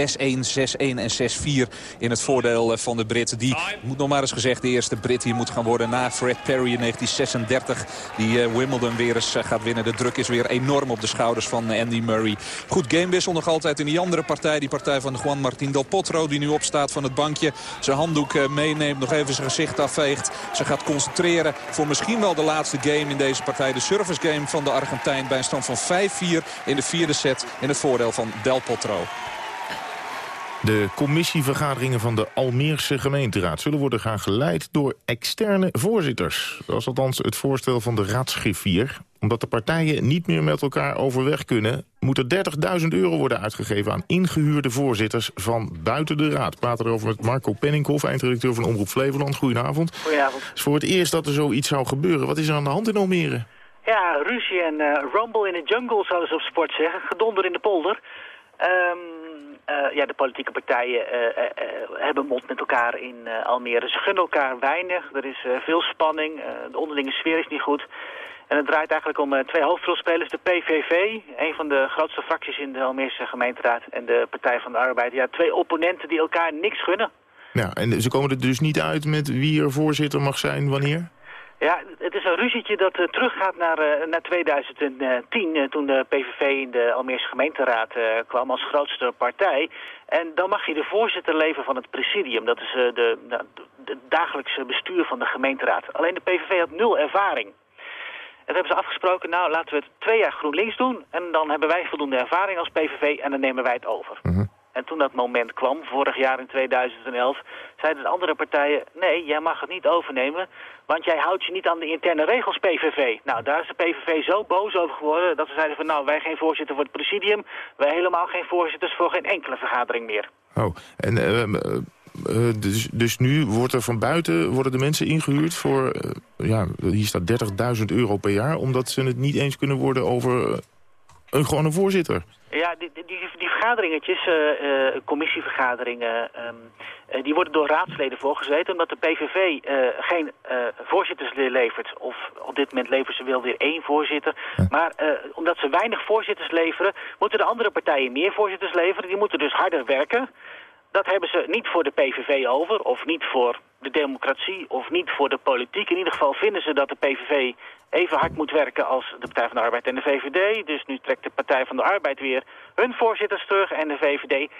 en 6-4 in het voordeel eh, van de Britten. Die, moet nog maar eens gezegd, de eerste Brit hier moet gaan worden na Fred Perry in 1936. Die uh, Wimbledon weer eens uh, gaat winnen. De druk is weer enorm op de schouders van Andy Murray. Goed gamewissel nog altijd in die andere partij. Die partij van Juan Martín Del Potro die nu opstaat van het bankje. Zijn handdoek meeneemt, nog even zijn gezicht afveegt. Ze gaat concentreren voor misschien wel de laatste game in deze partij. De service game van de Argentijn bij een stand van 5-4 in de vierde set in het voordeel van Del Potro. De commissievergaderingen van de Almeerse gemeenteraad... zullen worden gaan geleid door externe voorzitters. Dat is althans het voorstel van de raadsgriffier. Omdat de partijen niet meer met elkaar overweg kunnen... moet er 30.000 euro worden uitgegeven aan ingehuurde voorzitters... van buiten de raad. We praten erover met Marco Penninghoff, eindredacteur van Omroep Flevoland. Goedenavond. Goedenavond. Het is voor het eerst dat er zoiets zou gebeuren. Wat is er aan de hand in Almere? Ja, ruzie en uh, rumble in de jungle, zouden ze op sport zeggen. Gedonder in de polder. Um, uh, ja, de politieke partijen uh, hebben mond met elkaar in Almere. Ze gunnen elkaar weinig, er is veel spanning, de onderlinge sfeer is niet goed. En het draait eigenlijk om twee hoofdrolspelers. De PVV, een van de grootste fracties in de Almeerse gemeenteraad... en de Partij van de Arbeid. Ja, twee opponenten die elkaar niks gunnen. Ja, en ze komen er dus niet uit met wie er voorzitter mag zijn wanneer? Ja, het is een ruzietje dat uh, teruggaat naar, uh, naar 2010, uh, toen de PVV in de Almeerse gemeenteraad kwam als grootste partij. En dan mag je de voorzitter leveren van het presidium. Dat is de, de, dagelijkse bestuur van de gemeenteraad. Alleen de PVV had nul ervaring. En hebben ze afgesproken, nou laten we het twee jaar GroenLinks doen. En dan hebben wij voldoende ervaring als PVV en dan nemen wij het over. -hmm. En toen dat moment kwam, vorig jaar in 2011, zeiden de andere partijen... nee, jij mag het niet overnemen, want jij houdt je niet aan de interne regels PVV. Nou, daar is de PVV zo boos over geworden dat ze zeiden van... nou, wij geen voorzitter voor het presidium, wij helemaal geen voorzitters voor geen enkele vergadering meer. Oh, en uh, uh, dus, dus nu wordt er van buiten worden de mensen ingehuurd voor... Uh, ja, hier staat 30.000 euro per jaar, omdat ze het niet eens kunnen worden over een gewone voorzitter. Ja, die, die, die vergaderingetjes, uh, uh, commissievergaderingen, um, uh, die worden door raadsleden voorgezeten. Omdat de PVV geen voorzitters levert. Of op dit moment leveren ze wel weer één voorzitter. Maar omdat ze weinig voorzitters leveren, moeten de andere partijen meer voorzitters leveren. Die moeten dus harder werken. Dat hebben ze niet voor de PVV over, of niet voor de democratie, of niet voor de politiek. In ieder geval vinden ze dat de PVV even hard moet werken als de Partij van de Arbeid en de VVD. Dus nu trekt de Partij van de Arbeid weer hun voorzitters terug en de VVD.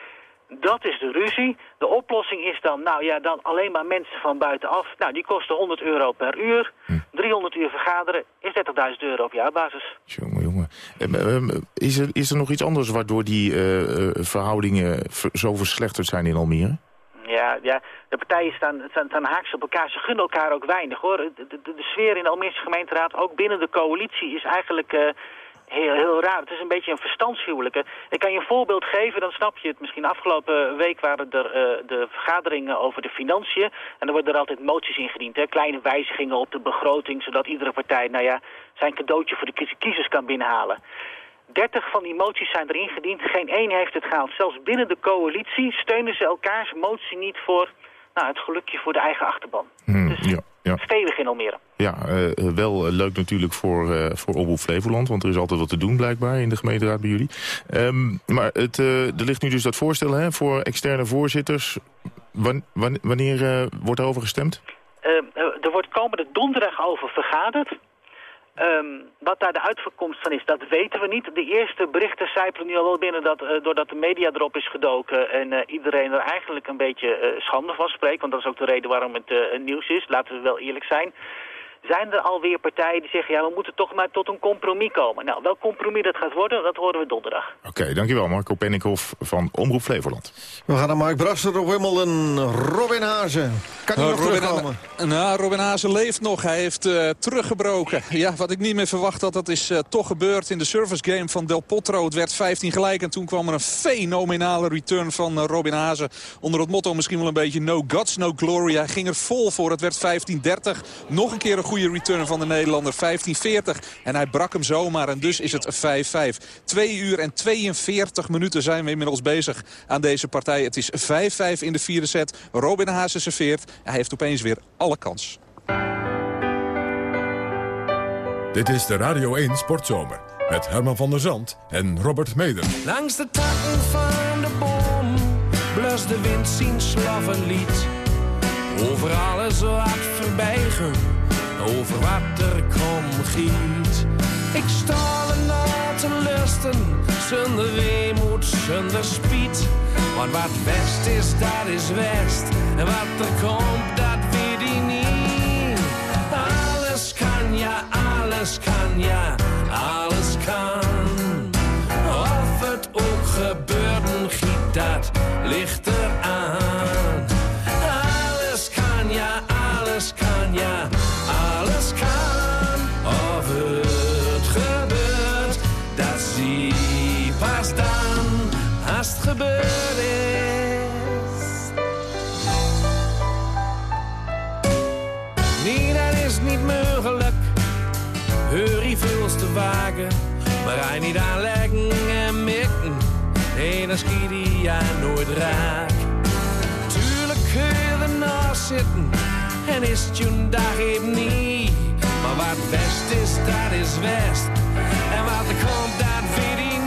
Dat is de ruzie. De oplossing is dan, nou ja, dan alleen maar mensen van buitenaf. Nou, die kosten 100 euro per uur. 300 uur vergaderen is 30.000 euro op jaarbasis. Jongen, jongen. Is er, is er nog iets anders waardoor die uh, verhoudingen zo verslechterd zijn in Almere? Ja, ja, de partijen staan, staan, staan haaks op elkaar. Ze gunnen elkaar ook weinig, hoor. De, de, de sfeer in de Almeerse gemeenteraad, ook binnen de coalitie, is eigenlijk... Uh, heel, heel raar. Het is een beetje een verstandshuwelijk. Ik kan je een voorbeeld geven, dan snap je het. Misschien afgelopen week waren er uh, de vergaderingen over de financiën. En er worden er altijd moties ingediend. Hè? Kleine wijzigingen op de begroting, zodat iedere partij nou ja, zijn cadeautje voor de kiezers kan binnenhalen. 30 van die moties zijn erin gediend. Geen één heeft het gehaald. Zelfs binnen de coalitie steunen ze elkaars motie niet voor nou, het gelukje voor de eigen achterban. Hmm, dus ja, ja. stevig in Almere. Ja, uh, wel leuk natuurlijk voor, uh, voor Omroep Flevoland. Want er is altijd wat te doen blijkbaar in de gemeenteraad bij jullie. Um, maar het, uh, er ligt nu dus dat voorstel hè, voor externe voorzitters. Wan, wan, wanneer wordt daarover gestemd? er wordt komende donderdag over vergaderd. Um, wat daar de uitkomst van is, dat weten we niet. De eerste berichten zijpelen nu al wel binnen dat, uh, doordat de media erop is gedoken... en uh, iedereen er eigenlijk een beetje uh, schande van spreekt. Want dat is ook de reden waarom het nieuws is, laten we wel eerlijk zijn. Zijn er alweer partijen die zeggen... ja, we moeten toch maar tot een compromis komen. Nou, welk compromis dat gaat worden, dat horen we donderdag. Oké, dankjewel Marco Penninghoff van Omroep Flevoland. We gaan naar Mark Brasser op Wimbledon. Robin Hazen. Kan hij nog Robin, terugkomen? Nou, Robin Hazen leeft nog. Hij heeft eh, teruggebroken. Ja, wat ik niet meer verwacht had, dat is eh, toch gebeurd in de service game van Del Potro. Het werd 15 gelijk en toen kwam er een fenomenale return van eh, Robin Hazen. Onder het motto misschien wel een beetje no guts, no glory. Hij ging er vol voor. Het werd 15-30. Nog een keer een goede return van de Nederlander. 15-40. En hij brak hem zomaar en dus is het 5-5. 2 uur en 42 minuten zijn we inmiddels bezig aan deze partij. Het is 5-5 in de vierde set. Robin Hazen serveert. Hij heeft opeens weer alle kans. Dit is de Radio 1 Sportzomer. Met Herman van der Zand en Robert Meder. Langs de takken van de boom blust de wind zien slavenlied. Over alles wat over wat er kom giet. Ik sta er na te lusten, zonder weemoed, zonder spiet. Want wat west is, dat is west. En wat er komt, dat weet niet. Alles kan, ja, alles kan, ja, alles kan. Of het ook gebeurt, giet dat ligt maar hij niet aanleggen en mikken. Nee, dan schiet hij ja nooit raak. Tuurlijk kun je ernaast zitten en is het je dag even niet. Maar wat best is, dat is west. En wat er komt, dat weet ik niet.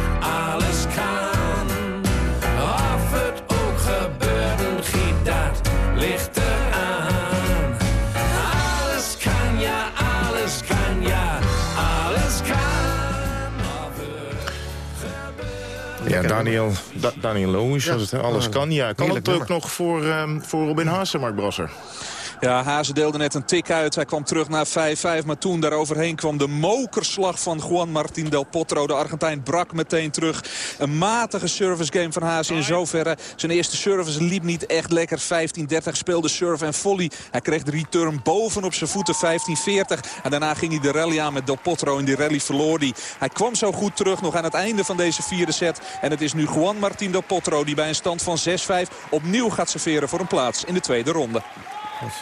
Ja, Daniel, da Daniel hè? alles kan. Ja, kan het ook nog voor, ehm, voor Robin Haase, Mark Brasser? Ja, Hazen deelde net een tik uit. Hij kwam terug naar 5-5. Maar toen daaroverheen kwam de mokerslag van Juan Martín del Potro. De Argentijn brak meteen terug. Een matige service game van Hazen in zoverre. Zijn eerste service liep niet echt lekker. 15-30 speelde serve en volley. Hij kreeg de return boven op zijn voeten. 15-40. En daarna ging hij de rally aan met del Potro. In die rally verloor hij. Hij kwam zo goed terug nog aan het einde van deze vierde set. En het is nu Juan Martín del Potro die bij een stand van 6-5 opnieuw gaat serveren voor een plaats in de tweede ronde.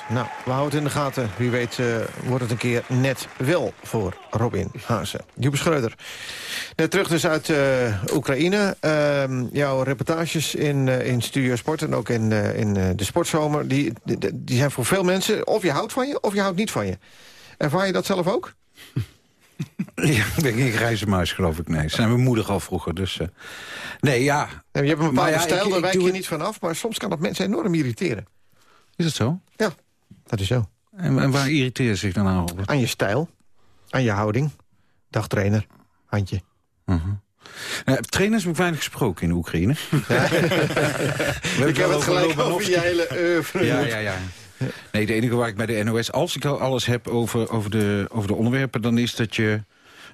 Nou, we houden het in de gaten. Wie weet eh, wordt het een keer net wel voor Robin Haase. Joep Schreuder. Net terug dus uit eh, Oekraïne. Ehm, jouw reportages in, eh, in Studio Sport en ook in, in de Sportzomer... Die, die, die zijn voor veel mensen... of je houdt van je, of je houdt niet van je. Ervaar je dat zelf ook? Ja, ik ben geen grijze muis, geloof ik. Nee, zijn we moedig al vroeger. Dus, nee, ja. je hebt een bepaalde ja, stijl, ik- daar ik wijk je het- niet vanaf... maar soms kan dat mensen enorm irriteren. Is het zo? Ja, dat is zo. En, en waar irriteer je zich dan aan? Aan je stijl, aan je houding. Dagtrainer, handje. Uh, trainers heb ik weinig gesproken in de Oekraïne. Ik heb het gelijk over je hele oeuvre. Ja, ja, ja. Nee, het enige waar ik bij de NOS, als ik al alles heb over, over, de, over de onderwerpen... dan is dat je,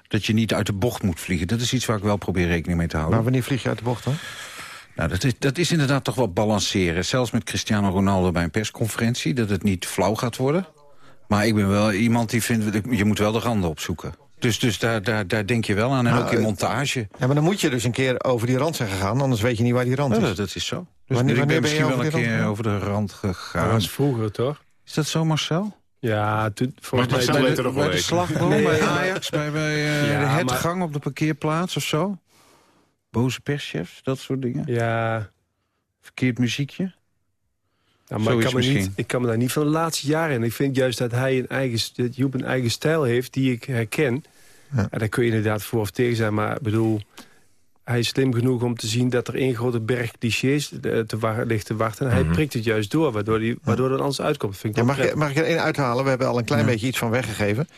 dat je niet uit de bocht moet vliegen. Dat is iets waar ik wel probeer rekening mee te houden. Maar wanneer vlieg je uit de bocht dan? Nou, dat is, dat is inderdaad toch wel balanceren. Zelfs met Cristiano Ronaldo bij een persconferentie... dat het niet flauw gaat worden. Maar ik ben wel iemand die vindt... je moet wel de randen opzoeken. Dus, dus daar, daar, daar denk je wel aan. En Nou, ook in eh, montage. Ja, maar dan moet je dus een keer over die rand zijn gegaan, anders weet je niet waar die rand Ja, is. dat, dat is zo. Dus Wanneer- ik wanneer ben misschien wel een keer over de rand gegaan. Dat was vroeger, toch? Is dat zo, Marcel? Ja, toen, volgens Bij mij... de- bij de- bij de slagboom, Nee, bij Ajax, bij, bij eh, Ja, de maar- op de parkeerplaats of zo? Boze perschefs, dat soort dingen? Ja. Verkeerd muziekje? Ja, maar ik kan, me niet, ik kan me daar niet van de laatste jaren in. Ik vind juist dat hij een eigen, dat Joep een eigen stijl heeft die ik herken. En daar kun je inderdaad voor of tegen zijn. Maar ik bedoel, hij is slim genoeg om te zien dat er één grote berg clichés eh, te ligt te wachten. En hij Mhm. prikt het juist door, waardoor, die, waardoor het anders uitkomt. Vind ik Ja, mag, ik, mag ik er één uithalen? We hebben al een klein beetje iets van weggegeven.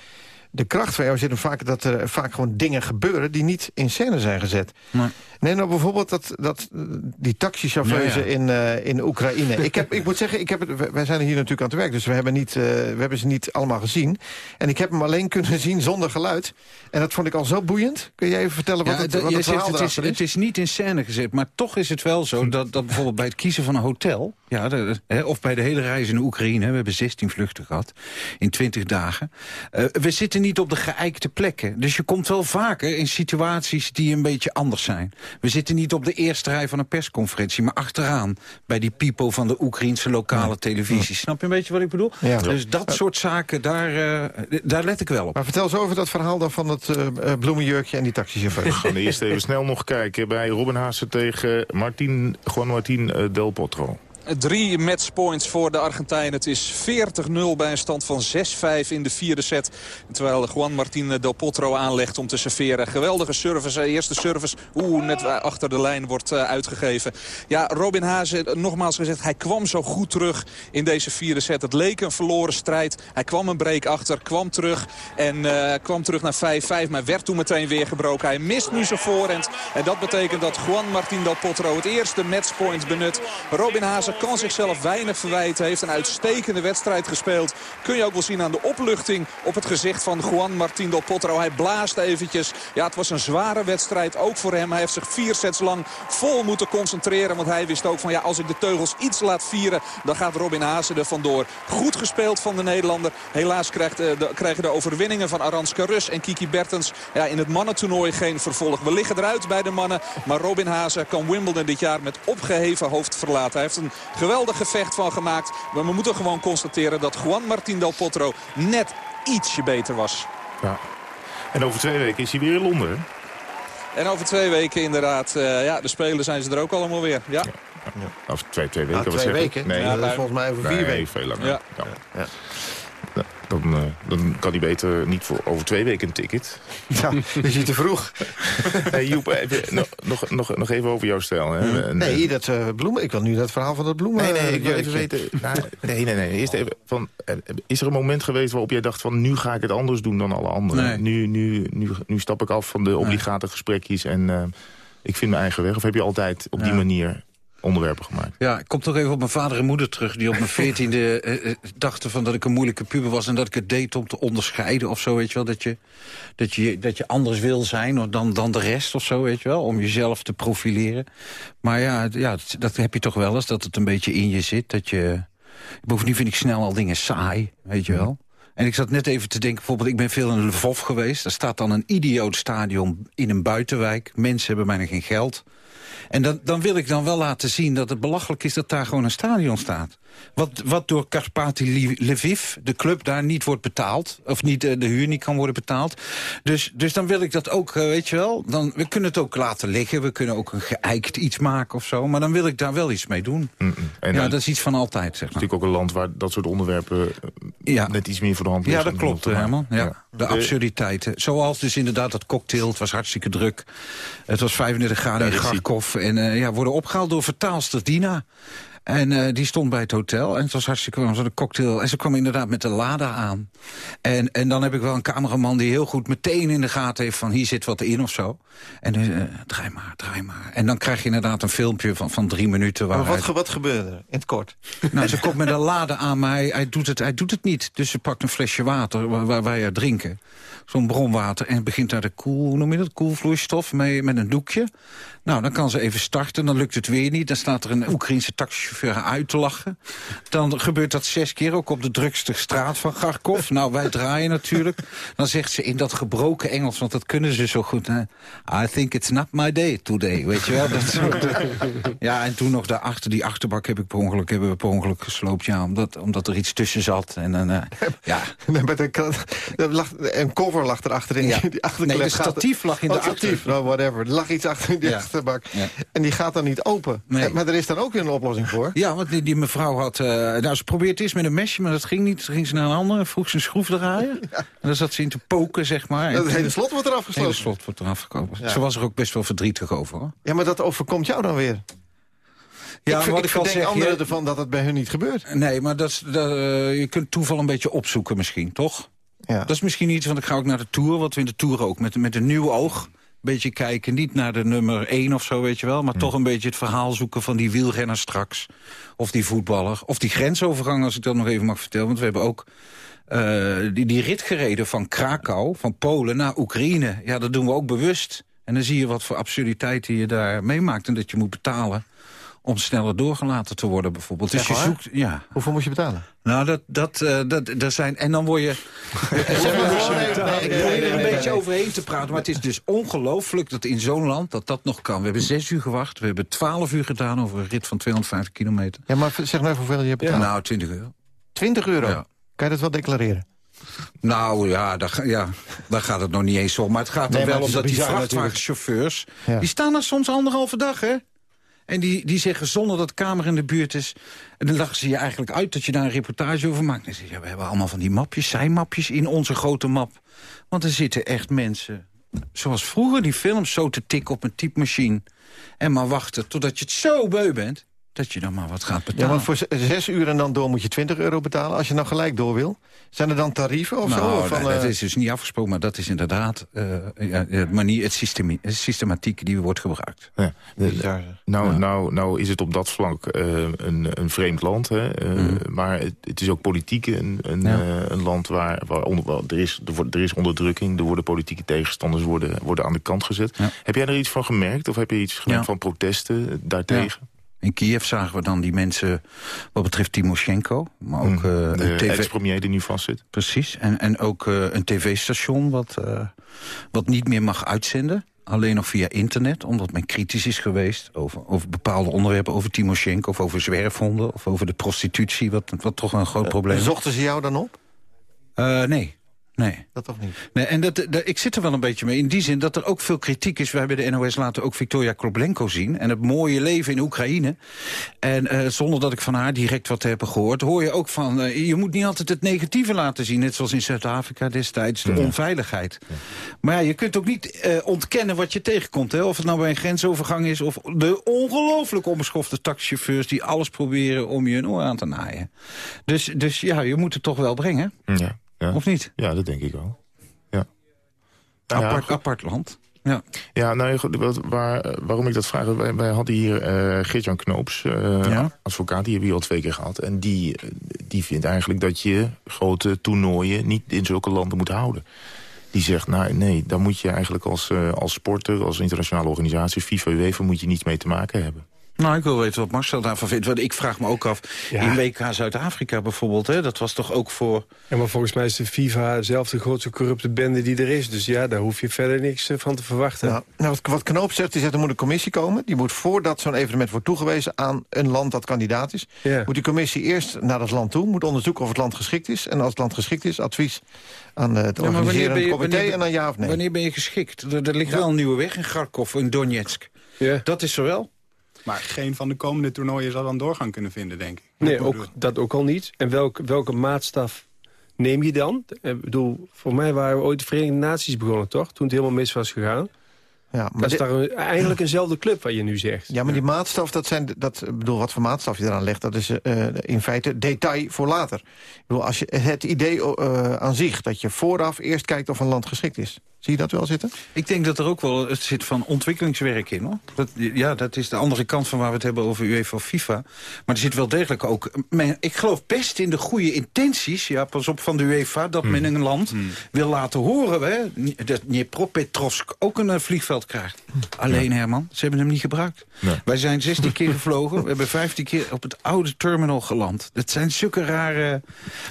De kracht van jou zit hem vaak dat er vaak gewoon dingen gebeuren... die niet in scène zijn gezet. Nee. Nee, nou bijvoorbeeld dat, dat, die taxichauffeuse Ja, ja. in, eh, in Oekraïne. ik, heb, ik moet zeggen, ik heb het, wij- zijn hier natuurlijk aan het werk... dus we hebben, niet, eh, we hebben ze niet allemaal gezien. En ik heb hem alleen kunnen zien zonder geluid. En dat vond ik al zo boeiend. Kun je even vertellen wat, Ja, het, wat het zegt, verhaal het, is, het is niet in scène gezet, maar toch is het wel zo... dat, dat bijvoorbeeld bij het kiezen van een hotel... Ja, de- of bij de hele reis in Oekraïne... we hebben 16 vluchten gehad in 20 dagen... eh, we zitten niet op de geëikte plekken. Dus je komt wel vaker in situaties die een beetje anders zijn. We zitten niet op de eerste rij van een persconferentie... maar achteraan bij die pipo van de Oekraïnse lokale televisie. Snap je een beetje wat ik bedoel? Ja. Dus dat soort zaken, daar, eh, daar let ik wel op. Maar vertel eens over dat verhaal dan van het eh, eh, bloemenjurkje en die taxichauffeur. We gaan eerst even snel nog kijken bij Robin Haase tegen Martin, Juan Martin Del Potro. Drie matchpoints voor de Argentijnen. Het is 40-0 bij een stand van 6-5 in de vierde set. Terwijl Juan Martín Del Potro aanlegt om te serveren. Geweldige service. eh, Eerste service, oeh, net achter de lijn wordt eh, uitgegeven. Ja, Robin Haase, eh, nogmaals gezegd, hij kwam zo goed terug in deze vierde set. Het leek een verloren strijd. Hij kwam een break achter, kwam terug en kwam terug naar 5-5. Maar werd toen meteen weer gebroken. Hij mist nu zijn voorhand. En dat betekent dat Juan Martín Del Potro het eerste matchpoint benut. Robin Haase kan zichzelf weinig verwijten. Heeft een uitstekende wedstrijd gespeeld. Kun je ook wel zien aan de opluchting op het gezicht van Juan Martín Del Potro. Hij blaast eventjes. Ja, het was een zware wedstrijd, ook voor hem. Hij heeft zich vier sets lang vol moeten concentreren. Want hij wist ook van ja, als ik de teugels iets laat vieren... dan gaat Robin Haase er vandoor. Goed gespeeld van de Nederlander. Helaas krijgt, eh, krijgen de overwinningen van Aranska Rus en Kiki Bertens... Ja, in het mannentoernooi geen vervolg. We liggen eruit bij de mannen. Maar Robin Haase kan Wimbledon dit jaar met opgeheven hoofd verlaten. Hij heeft een geweldig gevecht van gemaakt. Maar we moeten gewoon constateren dat Juan Martín Del Potro net ietsje beter was. Ja. En over twee weken is hij weer in Londen. hè? En over twee weken inderdaad, eh, ja, de Spelen zijn ze er ook allemaal weer. Ja. Of twee, twee weken. Nou, twee weken? Nee, Ja, dat is volgens mij over vier nee, weken. veel langer. Ja. Ja. Ja, Dan, eh, dan kan hij beter niet voor over twee weken een ticket. Ja, is hij te vroeg? hey, Joep, nog, nog, nog, nog even over jouw stijl. Hè? En, Nee, dat eh, bloemen. Ik wil nu dat verhaal van dat bloemen. Nee, nee, ik wil eh, even weten... nou, nee, nee, nee. Eerst even van, eh, is er een moment geweest waarop jij dacht van... nu ga ik het anders doen dan alle anderen? Nee. Nu, nu, nu, nu stap ik af van de obligate gesprekjes en eh, ik vind mijn eigen weg. Of heb je altijd op die manier onderwerpen gemaakt? Ja, ik kom toch even op mijn vader en moeder terug... die op mijn veertiende eh, dachten van dat ik een moeilijke puber was... en dat ik het deed om te onderscheiden of zo, weet je wel. Dat je, dat je, dat je anders wil zijn dan, dan de rest of zo, weet je wel. Om jezelf te profileren. Maar ja, ja dat, dat heb je toch wel eens, dat het een beetje in je zit. Dat je, bovendien vind ik snel al dingen saai, weet je wel. En ik zat net even te denken, bijvoorbeeld, ik ben veel in Lvov geweest. Daar staat dan een idioot stadion in een buitenwijk. Mensen hebben bijna geen geld. En dan, dan wil ik dan wel laten zien dat het belachelijk is dat daar gewoon een stadion staat. Wat, wat door Karpati Lviv, de club daar, niet wordt betaald. Of niet, eh, de huur niet kan worden betaald. Dus, dus dan wil ik dat ook, eh, weet je wel. Dan, we kunnen het ook laten liggen. We kunnen ook een geëikt iets maken of zo. Maar dan wil ik daar wel iets mee doen. En ja, dan- dat is iets van altijd, zeg Het is maar. natuurlijk ook een land waar dat soort onderwerpen eh, net iets meer voor de hand Ja, liggen. dat klopt, Herman. maken. Ja. De absurditeiten. Zoals dus inderdaad dat cocktail. Het was hartstikke druk. Het was 35 graden Ja, in. Garkov. En ja, worden opgehaald door vertaalster Dina. En eh, die stond bij het hotel. En het was hartstikke warm. Zo'n cocktail. En ze kwam inderdaad met de Lada aan. En, en dan heb ik wel een cameraman die heel goed meteen in de gaten heeft... van hier zit wat in of zo. En uh, draai maar, draai maar. En dan krijg je inderdaad een filmpje van, van drie minuten. Waar maar wat, hij... wat gebeurde er, in het kort? Nou, ze komt met een Lada aan, maar hij, hij, doet het, hij doet het niet. Dus ze pakt een flesje water waar, waar wij uit drinken. Zo'n bronwater. En begint daar de koel, hoe noem je dat, koelvloeistof mee met een doekje. Nou, dan kan ze even starten, dan lukt het weer niet. Dan staat er een Oekraïense taxichauffeur uit te lachen. Dan gebeurt dat zes keer, ook op de drukste straat van Kharkov. Nou, wij draaien natuurlijk. Dan zegt ze in dat gebroken Engels, want dat kunnen ze zo goed. Hè? I think it's not my day today, weet je wel. Dat soort, ja, en toen nog daarachter, die achterbak heb ik per ongeluk, hebben we per ongeluk gesloopt. Ja, omdat, omdat er iets tussen zat. En dan, uh, ja. Met een, lag, een cover lag erachter in Ja. die. Nee, de statief lag in de Oh, statief, nou, whatever. Er lag iets achter in die Ja. achterbak. Ja. En die gaat dan niet open. Nee. Maar er is dan ook weer een oplossing voor. Ja, want die, die mevrouw had... eh, nou, ze probeerde het eerst met een mesje, maar dat ging niet. Toen ging ze naar een andere, vroeg ze een schroef draaien. En dan zat ze in te poken, zeg maar. En hele slot wordt eraf Het hele gesloten. slot wordt eraf gekomen. Ze was er ook best wel verdrietig over, hoor. Ja, maar dat overkomt jou dan weer. Ja, ik, wat ik verdenk zeg, anderen ervan dat het bij hun niet gebeurt. Nee, maar dat, is- dat, eh, je kunt toeval een beetje opzoeken misschien, toch? Ja. Dat is misschien iets, want ik ga ook naar de Tour, wat we in de Tour ook, met, met een nieuw oog. Een beetje kijken, niet naar de nummer 1 of zo, weet je wel... maar toch een beetje het verhaal zoeken van die wielrenner straks. Of die voetballer, of die grensovergang, als ik dat nog even mag vertellen. Want we hebben ook eh, die, die rit gereden van Krakau, van Polen naar Oekraïne. Ja, dat doen we ook bewust. En dan zie je wat voor absurditeiten je daar meemaakt... en dat je moet betalen om sneller doorgelaten te worden bijvoorbeeld. Dus Echt je waar? zoekt... Ja. Hoeveel moet je betalen? Nou, dat, dat, eh, dat, dat zijn... En dan word je... probeer er een beetje overheen te praten. Maar het is dus ongelooflijk dat in zo'n land dat dat nog kan. We hebben zes uur gewacht. We hebben twaalf uur gedaan over een rit van 250 kilometer. Ja, maar zeg nou even hoeveel je betaalt. Nou, 20 euro. 20 euro? Ja. Kan je dat wel declareren? Nou ja, daar, ja, daar gaat het nog niet eens om. Maar het gaat er Nee, wel om dat die vrachtwagenchauffeurs... Ja. die staan er soms anderhalve dag, hè? En die, die zeggen zonder dat de kamer in de buurt is... en dan lachen ze je eigenlijk uit dat je daar een reportage over maakt. Zeg je, ja, we hebben allemaal van die mapjes, zijmapjes in onze grote map. Want er zitten echt mensen, zoals vroeger die films... zo te tikken op een typemachine. En maar wachten totdat je het zo beu bent... dat je dan maar wat gaat Ja, betalen. want voor zes uur en dan door moet je 20 euro betalen. Als je nou gelijk door wil. Zijn er dan tarieven of zo? Nou, Of van, nee, dat eh, is dus niet afgesproken, maar dat is inderdaad eh, ja, het manier, het systemie, systematiek die wordt gebruikt. Ja. Nou, Ja. nou, nou is het op dat vlak eh, een, een vreemd land. Hè? eh, Mhm. Maar het, het is ook politiek een, een, Ja. eh, een land waar, waar, onder, er, is, er, wordt, er is onderdrukking. Er worden politieke tegenstanders worden, worden aan de kant gezet. Ja. Heb jij er iets van gemerkt? Of heb je iets gemerkt Ja. van protesten daartegen? In Kiev zagen we dan die mensen wat betreft Timoshenko, maar ook de een tv... ex-premier die nu vastzit. Precies, en, en ook eh, een tv-station wat, eh, wat niet meer mag uitzenden. Alleen nog via internet, omdat men kritisch is geweest... over, over bepaalde onderwerpen, over Timoshenko of over zwerfhonden... of over de prostitutie, wat, wat toch een groot probleem is. Zochten ze jou dan op? Nee, nee. Dat toch niet? Nee, en dat, dat- ik zit er wel een beetje mee. In die zin dat er ook veel kritiek is. We hebben de NOS laten ook Victoria Kloblenko zien. En het mooie leven in Oekraïne. En eh, zonder dat ik van haar direct wat heb gehoord... hoor je ook van, eh, je moet niet altijd het negatieve laten zien. Net zoals in Zuid-Afrika destijds, de onveiligheid. Maar ja, je kunt ook niet eh, ontkennen wat je tegenkomt. Hè? Of het nou bij een grensovergang is... of de ongelooflijk onbeschofte taxichauffeurs... die alles proberen om je een oor aan te naaien. Dus, dus ja, je moet het toch wel brengen. Ja, ja. Of niet? Ja, dat denk ik wel. Ja. Nou ja, apart, apart land. Ja. Ja, nou, wat, waar, waarom ik dat vraag... Wij, wij hadden hier eh Geert-Jan Knoops, eh, Ja. advocaat, die hebben we hier al twee keer gehad. En die, eh, die vindt eigenlijk dat je grote toernooien niet in zulke landen moet houden. Die zegt, nou nee, daar moet je eigenlijk als, eh, als sporter, als internationale organisatie... FIFA, UEFA, moet je niets mee te maken hebben. Nou, ik wil weten wat Marcel daarvan vindt. Want ik vraag me ook af, Ja. in WK Zuid-Afrika bijvoorbeeld... Hè, dat was toch ook voor... Ja, maar volgens mij is de FIFA zelf de grootste corrupte bende die er is. Dus ja, daar hoef je verder niks eh, van te verwachten. Nou, nou, wat, wat Knoop zegt, die zegt er moet een commissie komen. Die moet voordat zo'n evenement wordt toegewezen aan een land dat kandidaat is... Ja. moet die commissie eerst naar dat land toe, moet onderzoeken of het land geschikt is. En als het land geschikt is, advies aan eh, het organiserende comité en dan ja of nee. Wanneer ben je geschikt? Er, er ligt wel een nieuwe weg in Kharkov, in Donetsk. Ja. Dat is er wel. Maar geen van de komende toernooien zal dan doorgang kunnen vinden, denk ik. Nee, ook, dat ook al niet. En welke, welke maatstaf neem je dan? Ik bedoel, voor mij waren we ooit de Verenigde Naties begonnen, toch? Toen het helemaal mis was gegaan. Ja, dat is daar een, eigenlijk eenzelfde club wat je nu zegt. Ja, maar die maatstaf, dat zijn, dat, bedoel, wat voor maatstaf je eraan legt... dat is uh, in feite detail voor later. Ik bedoel, als je, het idee uh, aan zich dat je vooraf eerst kijkt of een land geschikt is... Zie je dat wel zitten? Ik denk dat er ook wel het zit van ontwikkelingswerk in. Hoor. Dat, ja, dat is de andere kant van waar we het hebben over UEFA of FIFA. Maar er zit wel degelijk ook... Men, ik geloof best in de goede intenties, ja, pas op van de UEFA... dat men een land wil laten horen hè, dat Dnipropetrovsk ook een vliegveld krijgt. Alleen, Herman, ze hebben hem niet gebruikt. Wij zijn 16 keer gevlogen, we hebben 15 keer op het oude terminal geland. Dat zijn zulke rare...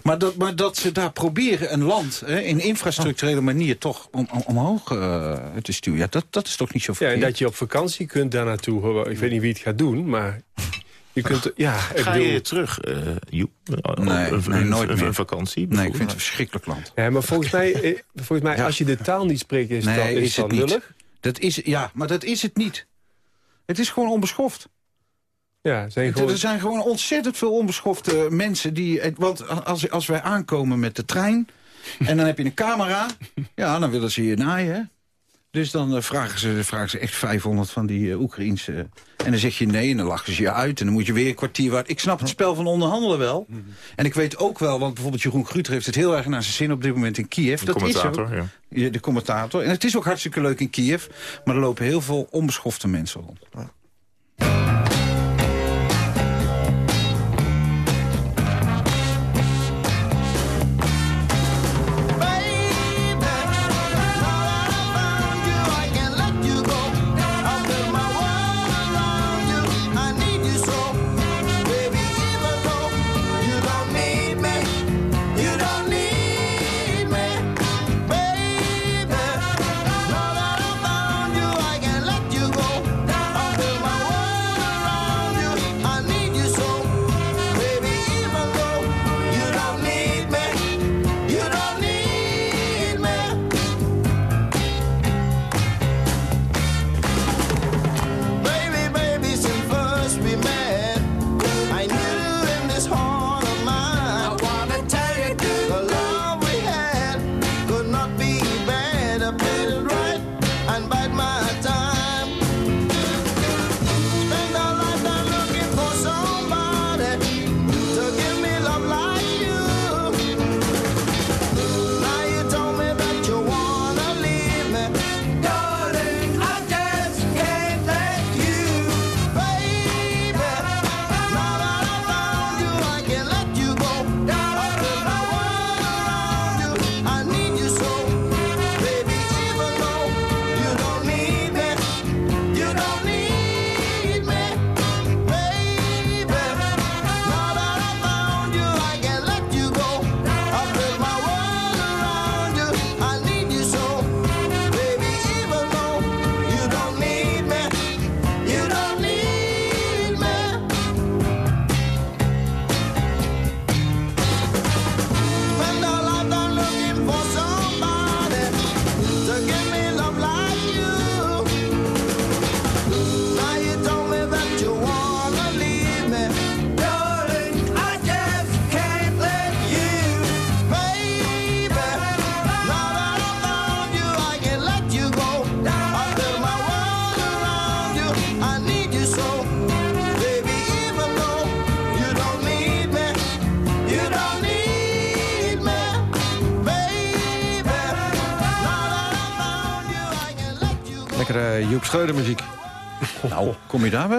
Maar dat, maar dat ze daar proberen een land hè, in infrastructurele manier toch... Om, omhoog uh, te stuwen. Ja, dat, dat is toch niet zo verkeerd? Ja, en dat je op vakantie kunt daar naartoe. Ik weet niet wie het gaat doen, maar... Je kunt, ja, ik Ga bedoel... je terug, uh, Joep? Nee, een, nee, nooit een, meer. een vakantie? Nee, ik vind het een verschrikkelijk land. Ja, maar volgens mij, volgens mij als je de taal niet spreekt, is, nee, dat, is, is dat het niet. lullig. Dat is, ja, maar dat is het niet. Het is gewoon onbeschoft. Ja, zijn gewoon... Er zijn gewoon ontzettend veel onbeschofte mensen die... Want als, als wij aankomen met de trein... en dan heb je een camera... ja, dan willen ze je naaien, hè? Dus dan eh, vragen, ze, vragen ze echt 500 van die uh, Oekraïense... en dan zeg je nee en dan lachen ze je uit... en dan moet je weer een kwartier wachten. Ik snap het spel van onderhandelen wel. En ik weet ook wel, want bijvoorbeeld Jeroen Gruter... heeft het heel erg naar zijn zin op dit moment in Kiev. De dat is commentator, ook. ja. Ja, De commentator. En het is ook hartstikke leuk in Kiev... maar er lopen heel veel onbeschofte mensen rond.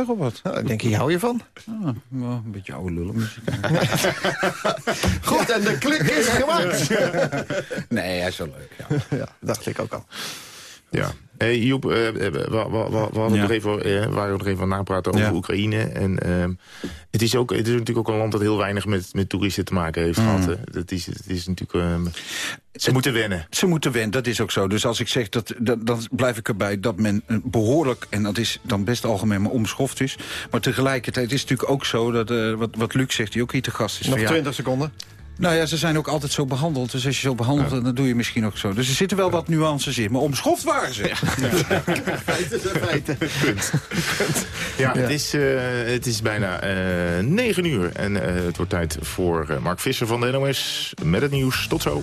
Op wat? Nou, ik denk, hier hou je van. Ah, een beetje oude lullen muziek. Goed, en de klik is gemaakt. nee, hij is wel leuk. Ja. ja, dacht ik ook al. Ja. Hey, Joep, eh, we, we, we, we hadden Ja. er even, eh, we waren er even aan napraten over Ja. Oekraïne. En ehm, het, is ook, het is natuurlijk ook een land dat heel weinig met, met toeristen te maken heeft Mm. gehad. hè. Dat is, het is natuurlijk... ehm, ze moeten wennen. Ze moeten wennen, dat is ook zo. Dus als ik zeg, dat, dat, dan blijf ik erbij dat men eh, behoorlijk... en dat is dan best algemeen, maar onbeschoft is. Maar tegelijkertijd is het natuurlijk ook zo... dat eh, wat, wat Luc zegt, die ook hier te gast is. Nog van, ja, 20 seconden. Nou ja, ze zijn ook altijd zo behandeld. Dus als je zo behandelt, dan doe je misschien ook zo. Dus er zitten wel wat nuances in. Maar onbeschoft waren ze. Punt. Ja, Het, is, eh, het is bijna eh 9 uur. En eh, het wordt tijd voor eh, Mark Visser van de NOS met het nieuws. Tot zo.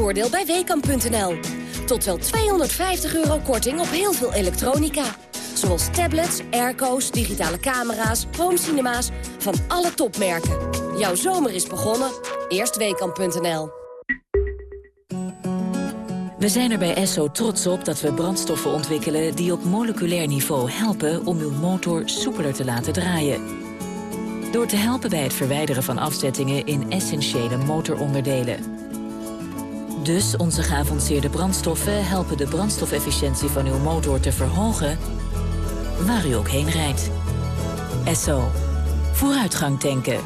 Zomervoordeel bij Weekamp.nl. Tot wel 250 euro korting op heel veel elektronica. Zoals tablets, airco's, digitale camera's, homecinema's van alle topmerken. Jouw zomer is begonnen. Eerst Weekamp.nl. We zijn er bij Esso trots op dat we brandstoffen ontwikkelen... die op moleculair niveau helpen om uw motor soepeler te laten draaien. Door te helpen bij het verwijderen van afzettingen in essentiële motoronderdelen. Dus onze geavanceerde brandstoffen helpen de brandstofefficiëntie van uw motor te verhogen... waar u ook heen rijdt. Esso. Vooruitgang tanken.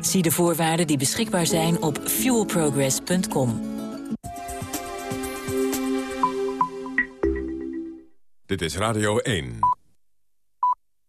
Zie de voorwaarden die beschikbaar zijn op fuelprogress.com. Dit is Radio 1.